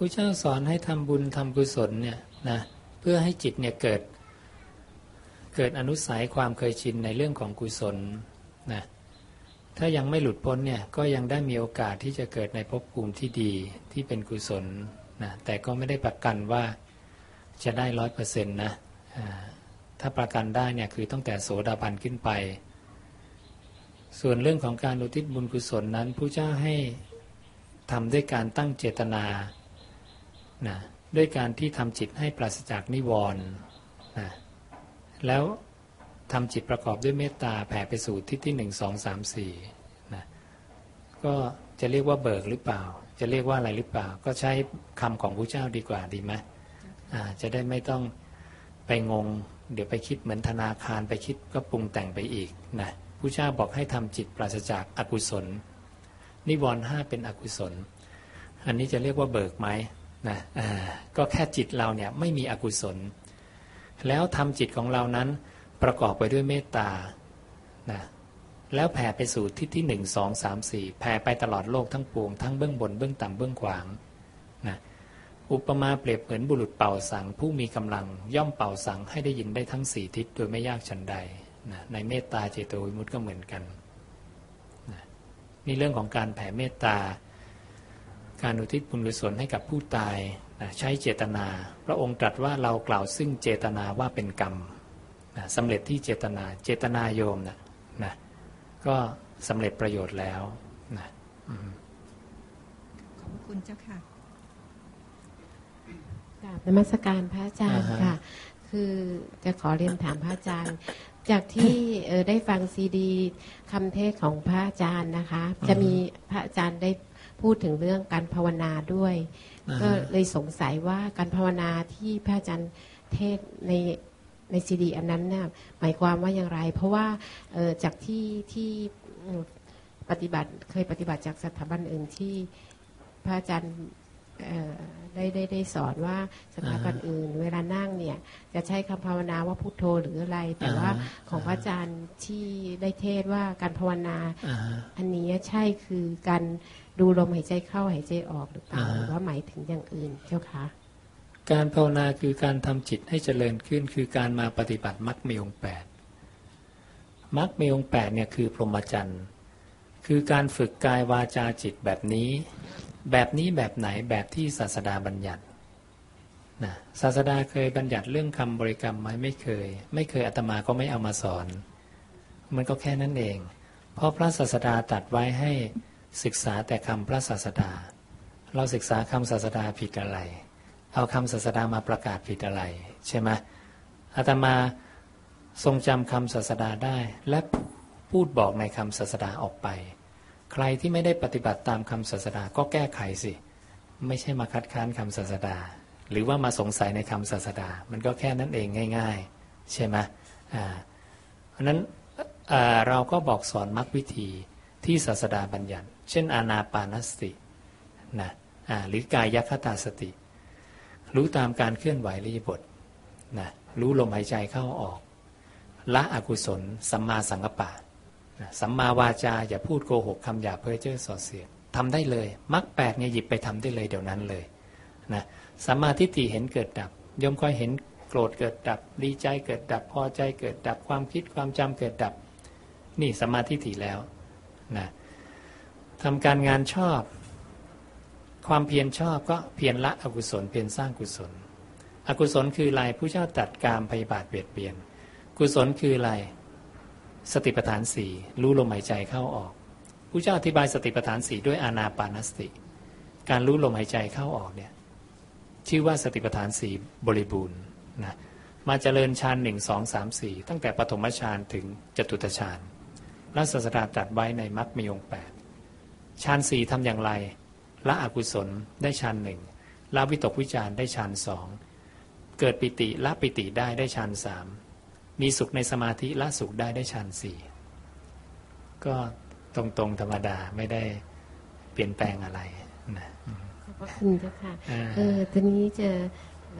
ระเจ้าสอนให้ทำบุญทำกุศลเนี่ยนะเพื่อให้จิตเนี่ยเกิด เกิดอนุสัยความเคยชินในเรื่องของกุศลนะถ้ายังไม่หลุดพ้นเนี่ยก็ยังได้มีโอกาสที่จะเกิดในภพภูมิที่ดีที่เป็นกุศลนะแต่ก็ไม่ได้ประกันว่าจะได้ร้อยเปอร์เซ็นต์นะถ้าประกันได้เนี่ยคือตั้งแต่โสดาบันขึ้นไป ส่วนเรื่องของการอุทิศบุญกุศลนั้นพระเจ้าให้ทำด้วยการตั้งเจตนานะด้วยการที่ทำจิตให้ปราศจากนิวรณ์นะแล้วทำจิตประกอบด้วยเมตตาแผ่ไปสู่ทิศที่หนึ่งสองสามสี่นะก็จะเรียกว่าเบิกหรือเปล่า จะเรียกว่าอะไรหรือเปล่า ก็ใช้คำของพระเจ้าดีกว่าดีไหมจะได้ไม่ต้องไปงง เดี๋ยวไปคิดเหมือนธนาคารไปคิดก็ปรุงแต่งไปอีกนะ พระเจ้าบอกให้ทำจิตปราศจากอากุศล นิวรณ์ห้าเป็นอกุศล อันนี้จะเรียกว่าเบิกไหมนะก็แค่จิตเราเนี่ยไม่มีอกุศล แล้วทำจิตของเรานั้นประกอบไปด้วยเมตตานะแล้วแผ่ไปสู่ทิศที่หนึ่งสองสามสี่แผ่ไปตลอดโลกทั้งปวง ทั้งเบื้องบนเบื้องต่ำเบื้องขวางนะอุปมาเปรียบเหมือนบุรุษเป่าสังผู้มีกำลังย่อมเป่าสังให้ได้ยินได้ทั้งสี่ทิศโดยไม่ยากฉันใด นะในเมตตาเจโตวิมุตต์ก็เหมือนกันนะนี่เรื่องของการแผ่เมตตา การอุทิศบุญกุศลให้กับผู้ตายนะใช้เจตนา พระองค์ตรัสว่าเรากล่าวซึ่งเจตนาว่าเป็นกรรมนะสำเร็จที่เจตนาเจตนาโยมนะนะก็สำเร็จประโยชน์แล้วนะขอบคุณเจ้าค่ะกราบนมัสการพระอาจารย์ค่ะ คือจะขอเรียนถามพระอาจารย์ จากที่ได้ฟังซีดีคำเทศของพระอาจารย์นะคะ จะมีพระอาจารย์ได้พูดถึงเรื่องการภาวนาด้วย ก็เลยสงสัยว่าการภาวนาที่พระอาจารย์เทศในในซีดีอันนั้นเนี่ยหมายความว่าอย่างไร เพราะว่าจากที่ที่ปฏิบัติเคยปฏิบัติจากสถาบันอื่นที่พระอาจารย์ ได้ได้ได้สอนว่าสถาบันอื่น เวลานั่งเนี่ย จะใช้คำภาวนาว่าพุโทโธหรืออะไร แต่ว่าของพระอาจารย์ที่ได้เทศว่าการภาวนา อันนี้ใช่คือการดูลมหายใจเข้าหายใจออกหรือเปล่าหรือว่าหมายถึงอย่างอื่นเจ้าคะการภาวนาคือการทำจิตให้เจริญขึ้น คือการมาปฏิบัติมรรคมีองแปดมรรคมีองแปดเนี่ยคือพรหมจรรย์คือการฝึกกายวาจาจิตแบบนี้ แบบนี้แบบไหนแบบที่ศาสดาบัญญัตินะศาสดาเคยบัญญัติเรื่องคำบริกรรมไหมไม่เคย ไม่เคยอาตมาก็ไม่เอามาสอน มันก็แค่นั้นเอง เพราะพระศาสดาตัดไว้ให้ศึกษาแต่คำพระศาสดา เราศึกษาคำศาสดาผิดอะไร เอาคำศาสดามาประกาศผิดอะไร ใช่ไหมอาตมาทรงจำคำศาสดาได้และพูดบอกในคำศาสดาออกไป ใครที่ไม่ได้ปฏิบัติตามคำศาสดาก็แก้ไขสิ ไม่ใช่มาคัดค้านคำศาสดา หรือว่ามาสงสัยในคำศาสดา มันก็แค่นั้นเองง่าย ๆ ใช่ไหมอ่าเพราะนั้นเราก็บอกสอนมรรควิธีที่ศาสดาบัญญัติ เช่น อานาปานสตินะหรือกายคตาสติ รู้ตามการเคลื่อนไหวรีบทนะรู้ลมหายใจเข้าออก ละอกุศล สัมมาสังกปะนะ สัมมาวาจา อย่าพูดโกหกคำหยาเพ้อเจ้อส่อเสียดทำได้เลยมรรคแปดเนี่ยหยิบไปทำได้เลยเดี๋ยวนั้นเลยนะสัมมาทิฏฐิเห็นเกิดดับยมค่อยเห็นโกรธเกิดดับดีใจเกิดดับพอใจเกิดดับความคิดความจำเกิดดับ นี่สัมมาทิฏฐิแล้วนะทำการงานชอบ ความเพียรชอบก็เพียรละอกุศลเพียรสร้างกุศล อกุศลคืออะไรผู้เจ้าตัดกามพยาบาทเบียดเบียน กุศลคืออะไร สติปัฏฐานสี่รู้ลมหายใจเข้าออกผู้เจ้าอธิบายสติปัฏฐานสี่ด้วยอานาปานสติ การรู้ลมหายใจเข้าออกเนี่ยชื่อว่าสติปัฏฐานสี่บริบูรณ์นะมาเจริญฌานหนึ่งสองสามสี่ตั้งแต่ปฐมฌานถึงจตุตฌานรัศดาตัดไว้ในมรรคมีองแปดฌานสี่ทำอย่างไรละอกุศลได้ฌานหนึ่งละวิตกวิจารได้ฌานสองเกิดปิติละปิติได้ได้ฌานสาม มีสุขในสมาธิละสุขได้ได้ฌานสี่ก็ตรงๆธรรมดาไม่ได้เปลี่ยนแปลงอะไรนะขอบคุณเจ้าค่ะ เออทีนี้จะเ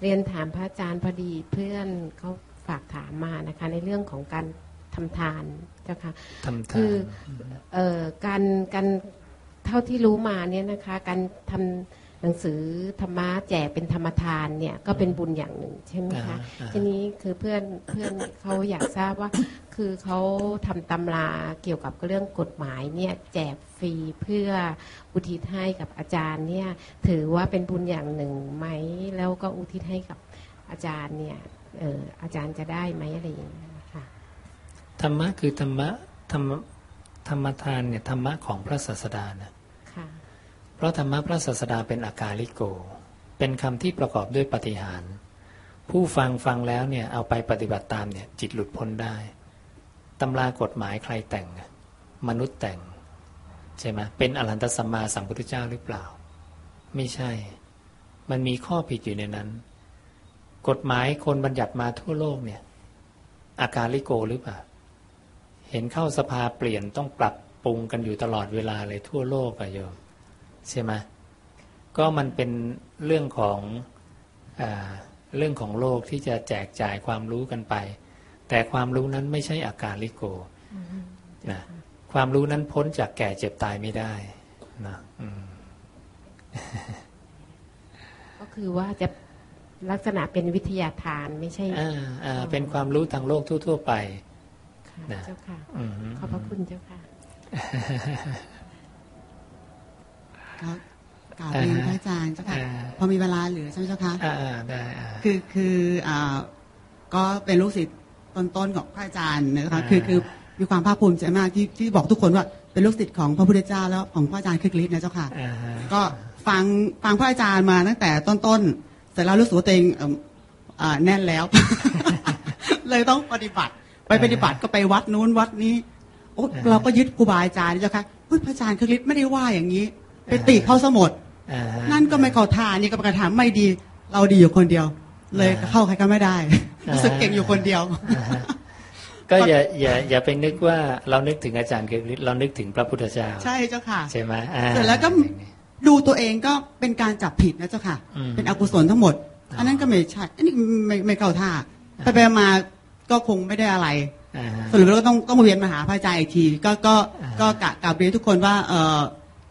เรียนถามพระอาจารย์พอดีเพื่อนเขาฝากถามมานะคะ ในเรื่องของการทำทานเจ้าค่ะคืออการการเท่าที่รู้มาเนี่ยนะคะ การทำ หนังสือธรรมะแจกเป็นธรรมทานเนี่ยก็เป็นบุญอย่างหนึ่งใช่ไหมคะอ่าทีนี้คือเพื่อนเพื่อนเขาอยากทราบว่า คือเขาทำตำราเกี่ยวกับเรื่องกฎหมายเนี่ยแจกฟรีเพื่ออุทิศให้กับอาจารย์เนี่ยถือว่าเป็นบุญอย่างหนึ่งไหมแล้วก็อุทิศให้กับอาจารย์เนี่ยเอออาจารย์จะได้ไหมอะไรอย่างเงี้ยค่ะธรรมะคือธรรมะธรรมธรรมทานเนี่ยธรรมะของพระศาสดานะค่ะเพ ราะธรรมะพระศาสดาเป็นอากาลิโก เป็นคำที่ประกอบด้วยปฏิหาร ผู้ฟังฟังแล้วเนี่ยเอาไปปฏิบัติตามเนี่ยจิตหลุดพ้นได้ตำรากฎหมายใครแต่ง มนุษย์แต่งใช่ไหมเป็นอรหันตสัมมาสัมพุทธเจ้าหรือเปล่า ไม่ใช่ มันมีข้อผิดอยู่ในนั้น กฎหมายคนบัญญัติมาทั่วโลกเนี่ยอาการลิโกหรือเปล่า เห็นเข้าสภาเปลี่ยนต้องปรับปรุงกันอยู่ตลอดเวลาเลยทั่วโลกอะโยม ใช่ไหมก็มันเป็นเรื่องของอาเรื่องของโลกที่จะแจกจ่ายความรู้กันไป แต่ความรู้นั้นไม่ใช่อาการลิโกนะความรู้นั้นพ้นจากแก่เจ็บตายไม่ได้นะอืมก็คือว่าจะลักษณะเป็นวิทยาทานไม่ใช่อ่าอ่าเป็นความรู้ทางโลกทั่ว ๆ ไปค่ะนะเจ้าค่ะอืมขอบพระคุณเจ้าค่ะ ครับกราบเรียนพระอาจารย์เจ้าค่ะอ่าพอมีเวลาเหลือใช่ไหมเจ้าคะอ่าอ่าได้อ่าคือคืออ่าก็เป็นลูกศิษย์ต้นๆของพระอาจารย์นะคะอ่าคือคือมีความภาคภูมิใจมากที่ที่บอกทุกคนว่าเป็นลูกศิษย์ของพระพุทธเจ้าแล้วของพระอาจารย์คึกฤทธิ์นะเจ้าค่ะอ่าฮะก็ฟังฟังพระอาจารย์มาตั้งแต่ต้นๆเสร็จแล้วรู้สึกว่าตัวเองเอิ่มอ่าแน่นแล้ว เลยต้องปฏิบัติ ไปปฏิบัติก็ไปวัดนู้นวัดนี้โอ๊ยเราก็ยึดครูบาอาจารย์เจ้าค่ะอุ๊ยพระอาจารย์คึกฤทธิ์ไม่ได้ว่าอย่างนี้ ไปติเขาสมดอ่าฮะนั่นก็ไม่เข้าท่านี่ก็กระถามไม่ดี เราดีอยู่คนเดียว เลยอ่าเข้าใครก็ไม่ได้อ่ารู้สึกเก่งอยู่คนเดียวอ่าฮะก็อย่าอย่าอย่าไปนึกว่าเรานึกถึงอาจารย์เกฤษเรานึกถึงพระพุทธเจ้า ใช่เจ้าค่ะใช่ไหมอ่าเสร็จแล้วก็ดูตัวเองก็เป็นการจับผิดนะเจ้าค่ะอืมเป็นอกุศลทั้งหมดอ๋ออัอันนั้นก็ไม่ใช่อันนี้ไม่ไม่เข้าท่าไปไปมาก็คงไม่ได้อะไรอ่าฮะสรุปแล้วก็ต้องต้องมาเวียนมาหาพระอาจารย์อีกที ก็ก็อ่าก็กะกลับเรียนทุกคนว่าเออ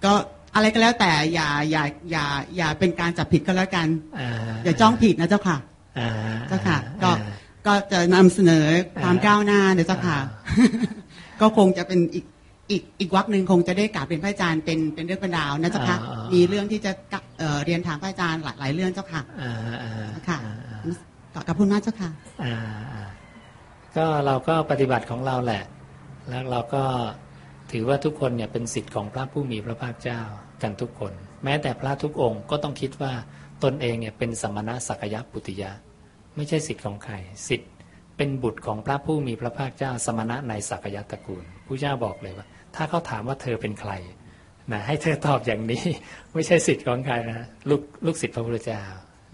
ก็ อะไรก็แล้วแต่อย่าอย่าอย่าอย่าเป็นการจับผิดก็แล้วกันอ่าฮะอย่าจ้องผิดนะเจ้าค่ะอ่าฮเจ้าค่ะ ก็อ่าก็จะนำเสนอความอ่าก้าวหน้าเดี๋ยวเจ้าค่ะอ่าก็คงจะเป็นอีกอีกอีกวักหนึ่งคงจะได้กราบเป็นพระอาจารย์เป็นเป็นเรื่องเป็นราวนะเจ้าค่ะอ่าอ่ามีมีเรื่องที่จะกะเอ่อเรียนถามพระอาจารย์หลายหลายเรื่องเจ้าค่ะอ่าอ่าค่ะอ่าขอบคุณมากเจ้าค่ะอ่าอ่าก็เราก็ปฏิบัติของเราแหละ แล้วเราก็ ถือว่าทุกคนเนี่ยเป็นสิทธิ์ของพระผู้มีพระภาคเจ้ากันทุกคน แม้แต่พระทุกองค์ก็ต้องคิดว่าตนเองเนี่ยเป็นสมณะสักยะปุติยะ ไม่ใช่สิทธิ์ของใครสิทธิ์เป็นบุตรของพระผู้มีพระภาคเจ้า สมณะในสักยะตระกูลผู้เจ้าบอกเลยว่า ถ้าเขาถามว่าเธอเป็นใครนะให้เธอตอบอย่างนี้ ไม่ใช่สิทธิ์ของใครนะลูกลูกศิษย์พระพุทธเจ้า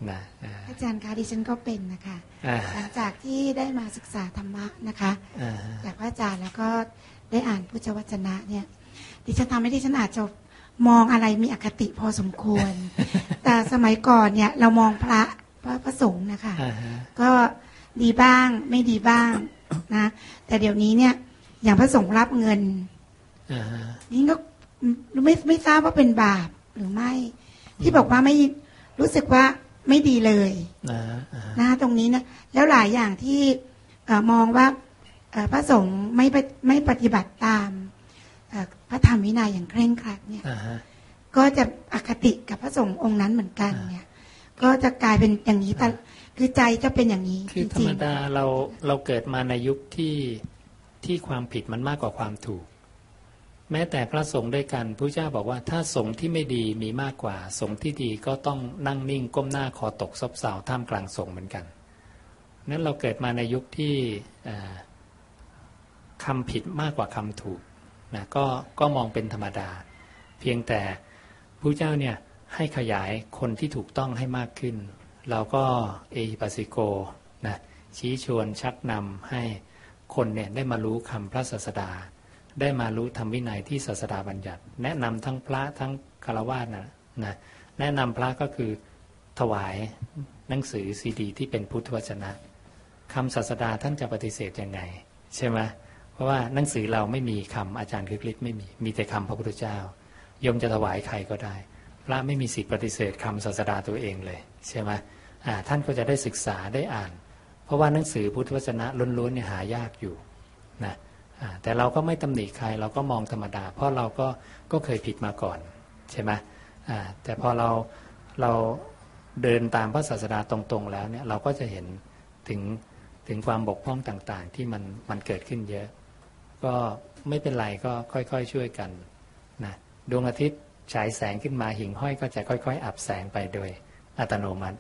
นะอ่าอาจารย์คะดิฉันก็เป็นนะคะอ่าหลังจากที่ได้มาศึกษาธรรมะนะคะอ่าจากพระอาจารย์แล้วก็ ได้อ่านพุทธวจนะเนี่ย ดิฉันทำให้ดิฉันอาจจะมองอะไรมีอคติพอสมควร แต่สมัยก่อนเนี่ย เรามองพระพระพระสงฆ์นะคะอ่าฮะก็ดีบ้างไม่ดีบ้างนะ แต่เดี๋ยวนี้เนี่ย อย่างพระสงฆ์รับเงินอ่าฮะนี่ก็ไม่ไม่ทราบว่าเป็นบาปหรือไม่ ที่บอกว่าไม่รู้สึกว่าไม่ดีเลยอ่าอ่านะตรงนี้นะแล้วหลายอย่างที่เอ่อมองว่าเอ่อ พระสงฆ์ไม่ปฏิไม่ปฏิบัติตามเอ่อพระธรรมวินัยอย่างเคร่งครัดเนี่ยอ่าฮะก็จะอคติกับพระสงฆ์องค์นั้นเหมือนกันเนี่ย ก็จะกลายเป็นอย่างนี้แต่คือใจจะเป็นอย่างนี้คือธรจริรงมดาเราเราเกิดมาในยุคที่ที่ความผิดมันมากกว่าความถูก แม้แต่พระสงฆ์ด้วยกันพระเจ้าบอกว่าถ้าสงฆ์ที่ไม่ดีมีมากกว่า สงฆ์ที่ดีก็ต้องนั่งนิ่งก้มหน้าคอตกซบเซาท่ามกลางสงฆ์เหมือนกันนั้นเราเกิดมาในยุคที่เอ่อ คำผิดมากกว่าคำถูกนะก็ก็มองเป็นธรรมดา เพียงแต่พระเจ้าเนี่ยให้ขยายคนที่ถูกต้องให้มากขึ้น เราก็เอปัสสิโกนะชี้ชวนชักนำให้คนเนี่ยได้มารู้คำพระศาสดา ได้มารู้ธรรมวินัยที่ศาสดาบัญญัติ แนะนำทั้งพระทั้งคารวะนะนะแนะนำพระก็คือถวายหนังสือซีดี ที่เป็นพุทธวจนะคำศาสดาท่านจะปฏิเสธยังไง ใช่ไหม เพราะว่าหนังสือเราไม่มีคำอาจารย์คือฤทธิ์ไม่มี มีแต่คำพระพุทธเจ้า ยมจะถวายใครก็ได้ พระไม่มีสิทธิปฏิเสธคำศาสดาตัวเองเลยใช่ไหมท่านก็จะได้ศึกษาได้อ่าน เพราะว่าหนังสือพุทธวจนะล้วนๆเนี่ยหายากอยู่นะแต่เราก็ไม่ตำหนิใครเราก็มองธรรมดา เพราะเราก็ก็เคยผิดมาก่อนใช่ไหมแต่พอเราเราเดินตามพระศาสดาตรงๆ แล้วเนี่ยเราก็จะเห็นถึงถึงความบกพร่องต่างๆ ที่มันมันเกิดขึ้นเยอะ ก็ไม่เป็นไรก็ค่อยๆช่วยกันนะดวงอาทิตย์ฉายแสงขึ้นมาหิ่งห้อยก็จะค่อยๆ อับแสงไปโดยอัตโนมัติ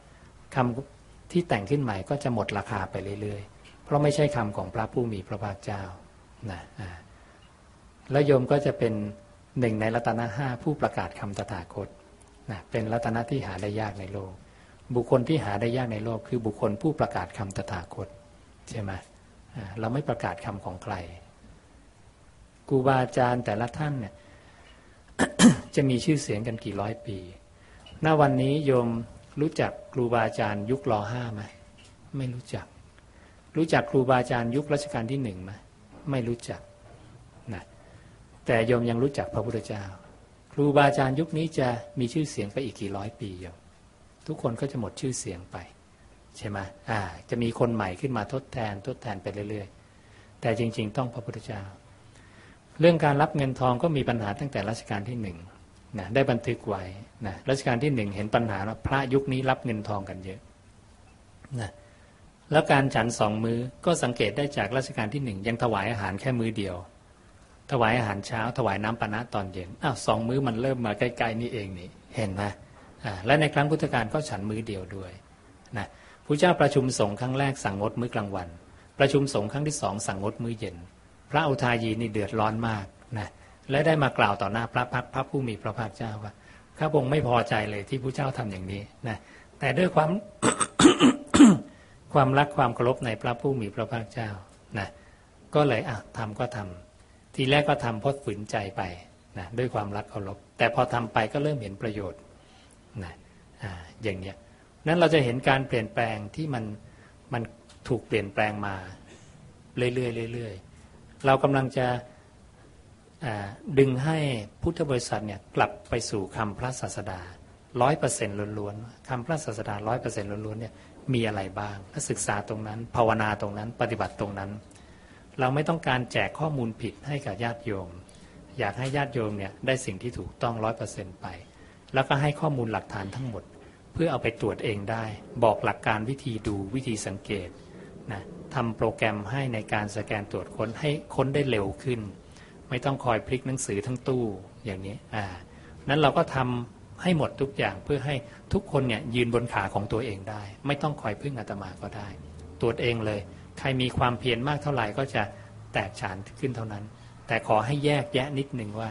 คำที่แต่งขึ้นใหม่ก็จะหมดราคาไปเรื่อยๆ เพราะไม่ใช่คำของพระผู้มีพระภาคเจ้านะแล้วโยมก็จะเป็นหนึ่งในรัตนห้าผู้ประกาศคำตถาคตนะเป็นรัตนะที่หาได้ยากในโลก บุคคลที่หาได้ยากในโลก คือบุคคลผู้ประกาศคำตถาคตใช่ไหมเราไม่ประกาศคำของใคร ครูบาอาจารย์แต่ละท่านเนี่ยจะมีชื่อเสียงกันกี่ร้อยปีหน้าวันนี้โยมรู้จักครูบาอาจารย์ยุครอห้าไหมไม่รู้จัก รู้จักครูบาอาจารย์ยุครัชกาลที่หนึ่งไหมไม่รู้จักนะแต่โยมยังรู้จักพระพุทธเจ้า ครูบาอาจารย์ยุคนี้จะมีชื่อเสียงไปอีกกี่ร้อยปีโยมทุกคนก็จะหมดชื่อเสียงไปใช่ไหมอ่า จะมีคนใหม่ขึ้นมาทดแทนทดแทนไปเรื่อย ๆ แต่จริง ๆ ต้องพระพุทธเจ้า เรื่องการรับเงินทองก็มีปัญหาตั้งแต่รัชกาลที่หนึ่งนะได้บันทึกไว้นะรัชกาลที่หนึ่งเห็นปัญหาว่าพระยุคนี้รับเงินทองกันเยอะนะแล้วการฉันสองมือ้อก็สังเกตได้จากรัชกาลที่หนึ่งยังถวายอาหารแค่มื้อเดียว ถวายอาหารเช้า ถวายน้ำปนะตอนเย็นอ้าวสองมื้อมันเริ่มมาใกล้ๆนี่เองนี่เห็นไหมอ่าและในครั้งพุทธกาลก็ฉันมื้อเดียวด้วยนะพระเจ้าประชุมสงฆ์ครั้งแรกสั่งงดมื้อกลางวัน ประชุมสงฆ์ครั้งที่สองสั่งงดมื้อเย็น พระอุทายีนี่เดือดร้อนมากนะและได้มากล่าวต่อหน้าพระพักพระผู้มีพระภาคเจ้าว่าข้าพงไม่พอใจเลยที่พระเจ้าทำอย่างนี้นะแต่ด้วยความความรักความเคารพในพระผู้มีพระภาคเจ้านะก็เลยอะทำก็ทำทีแรกก็ทำเพราะฝืนใจไปนะด้วยความรักเคารพแต่พอทำไปก็เริ่มเห็นประโยชน์นะอ่าอย่างเนี้ยนั้นเราจะเห็นการเปลี่ยนแปลงที่มันมันถูกเปลี่ยนแปลงมาเรื่อยๆเรื่อยๆ เรากำลังจะดึงให้พุทธบริษัทเนี่ยกลับไปสู่คำพระศาสดาร้อยเปอร์เซ็นต์ล้วนๆคำพระศาสดาร้อยเปอร์เซ็นต์ล้วนๆเนี่ยมีอะไรบ้างถ้าศึกษาตรงนั้น ภาวนาตรงนั้น ปฏิบัติตรงนั้น เราไม่ต้องการแจกข้อมูลผิดให้กับญาติโยม อยากให้ญาติโยมเนี่ยได้สิ่งที่ถูกต้องร้อยเปอร์เซ็นต์ไป แล้วก็ให้ข้อมูลหลักฐานทั้งหมด เพื่อเอาไปตรวจเองได้ บอกหลักการวิธีดูวิธีสังเกต นะทำโปรแกรมให้ในการสแกนตรวจค้นให้ค้นได้เร็วขึ้น ไม่ต้องคอยพลิกหนังสือทั้งตู้อย่างนี้อ่านั้นเราก็ทำให้หมดทุกอย่างเพื่อให้ทุกคนเนี่ยยืนบนขาของตัวเองได้ ไม่ต้องคอยพึ่งอาตมาก็ได้ ตรวจเองเลย ใครมีความเพียรมากเท่าไหร่ก็จะแตกฉานขึ้นเท่านั้น แต่ขอให้แยกแยะนิดหนึ่งว่า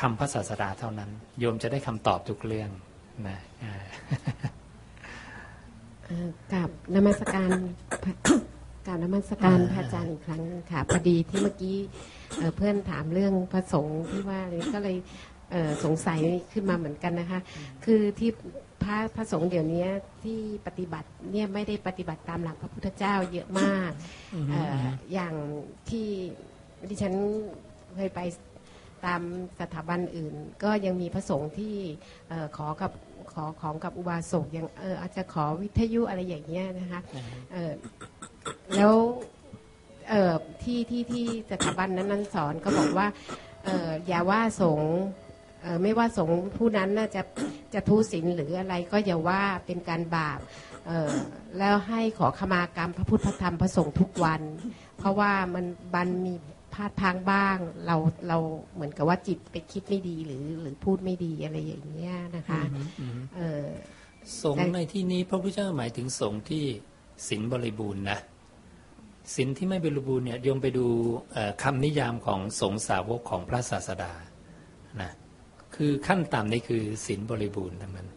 คำพระศาสดาเท่านั้น โยมจะได้คำตอบทุกเรื่องนะ กับนมัสการการนมัสการพระอาจารย์อีกครั้งค่ะพอดีที่เมื่อกี้เพื่อนถามเรื่องพระสงฆ์ที่ว่าเลยก็เลยสงสัยขึ้นมาเหมือนกันนะคะ คือที่พระพระสงฆ์เดี๋ยวนี้ที่ปฏิบัติเนี่ยไม่ได้ปฏิบัติตามหลักพระพุทธเจ้าเยอะมากอย่างที่ดิฉันเคยไปตามสถาบันอื่น ก็ยังมีพระสงฆ์ที่ขอกับ อของกับอุบาสกอย่างเอออาจจะขอวิทยุอะไรอย่างเงี้ยนะคะแล้วเออที่ที่ที่สถาบันนั้นนั้นสอนก็บอกว่าเอออย่าว่าสงไม่ว่าสงผู้นั้นน่าจะจะทุศีลหรืออะไรก็อย่าว่าเป็นการบาปแล้วให้ขอขมากรรมพระพุทธธรรมพระสงฆ์ทุกวัน เพราะว่ามันบันมีพลาดพังบ้าง เราเราเหมือนกับว่าจิตไปคิดไม่ดีหรือหรือพูดไม่ดีอะไรอย่างเงี้ยนะคะสงในที่นี้พระพุทธเจ้าหมายถึงสงที่ศีลบริบูรณ์นะศีลที่ไม่บริบูรณ์เนี่ยโยมไปดูคำนิยามของสงสาวกของพระศาสดานะคือขั้นต่ำนี่คือศีลบริบูรณ์ทั้งนั้น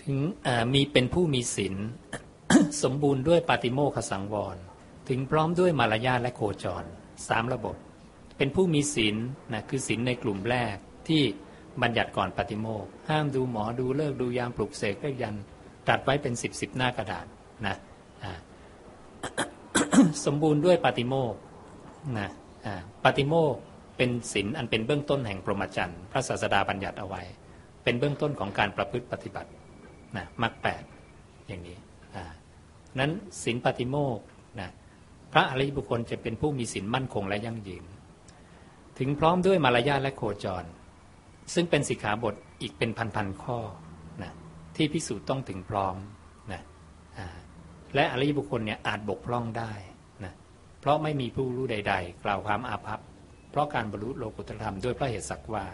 ถึงมีเป็นผู้มีศีลสมบูรณ์ด้วยปฏิโมขสังวร ถึงพร้อมด้วยมารยาทและโคจร สามระบบ เป็นผู้มีศีลนะคือศีลในกลุ่มแรกที่บัญญัติก่อนปฏิโมกห้ามดูหมอดูเลิกดูยามปลุกเสกเลยันตัดไว้เป็นสิบสิบหน้ากระดาษนะสมบูรณ์ด้วยปฏิโมกนะปฏิโมกเป็นศีลอันเป็นเบื้องต้นแห่งพรหมจรรย์พระศาสดาบัญญัติเอาไว้ เป็นเบื้องต้นของการประพฤติปฏิบัตินะมรรคแปดอย่างนี้นั้นศีลปฏิโมก พระอริยบุคคลจะเป็นผู้มีศีลมั่นคงและยั่งยืน ถึงพร้อมด้วยมารยาทและโคจร ซึ่งเป็นสิกขาบทอีกเป็นพันๆข้อนะที่พิสูจน์ต้องถึงพร้อมนะและอริยบุคคลเนี่ยอาจบกพร่องได้นะเพราะไม่มีผู้รู้ใด ๆ กล่าวความอาภัพ เพราะการบรรลุโลกุตตรธรรมด้วยพระเหตุสักว่า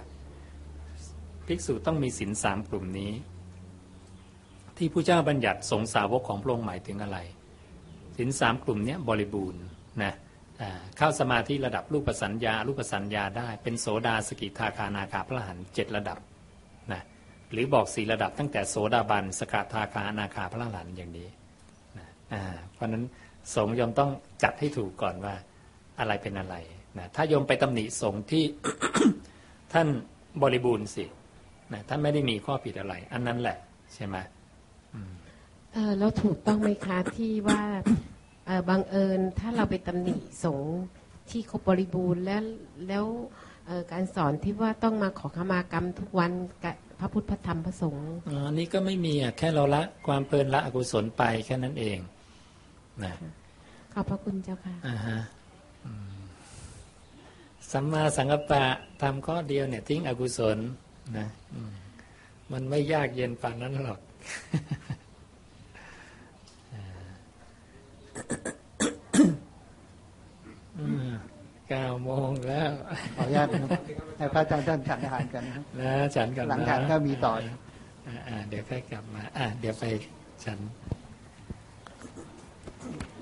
ภิกษุต้องมีศีลสามกลุ่มนี้ ที่ผู้เจ้าบัญญัติสงสาวกของพระองค์หมายถึงอะไร ศีลสามกลุ่มเนี้ยบริบูรณ์นะเข้าสมาธิระดับรูปสัญญารูปสัญญาได้ เป็นโสดาสกิทาคานาคาพระหันเจ็ดระดับนะหรือบอกสี่ระดับตั้งแต่โสดาบันสกทาคานาคาพระหันอย่างนี้นะเพราะนั้นสงยอมต้องจัดให้ถูกก่อนว่าอะไรเป็นอะไรนะถ้ายมไปตำหนิสงที่ท่านบริบูรณ์สินะท่านไม่ได้มีข้อผิดอะไร อันนั้นแหละใช่ไหมแล้วถูกต้องไหมคะที่ว่า บังเอิญถ้าเราไปตำหนิสงฆ์ที่ครบบริบูรณ์แล้วแล้วเอ่อการสอนที่ว่าต้องมาขอขมากรรมทุกวันกับพระพุทธพระธรรมพระสงฆ์อ๋ออันนี้ก็ไม่มีอะแค่เราละความเพลินละอกุศลไปแค่นั้นเองนะขอบพระคุณเจ้าค่ะอ่าฮะอืมสัมมาสังกัปปะทำข้อเดียวเนี่ยทิ้งอกุศลนะอืมมันไม่ยากเย็นปานนั้นหรอก อืม เก้าโมงแล้ว ขออนุญาตนะครับให้พระอาจารย์ท่านฉันอาหารกันนะครับนะฉันกันหลังฉันก็มีต่ออ่าอ่าเดี๋ยวค่อยกลับมา อ่าเดี๋ยวไปฉันพ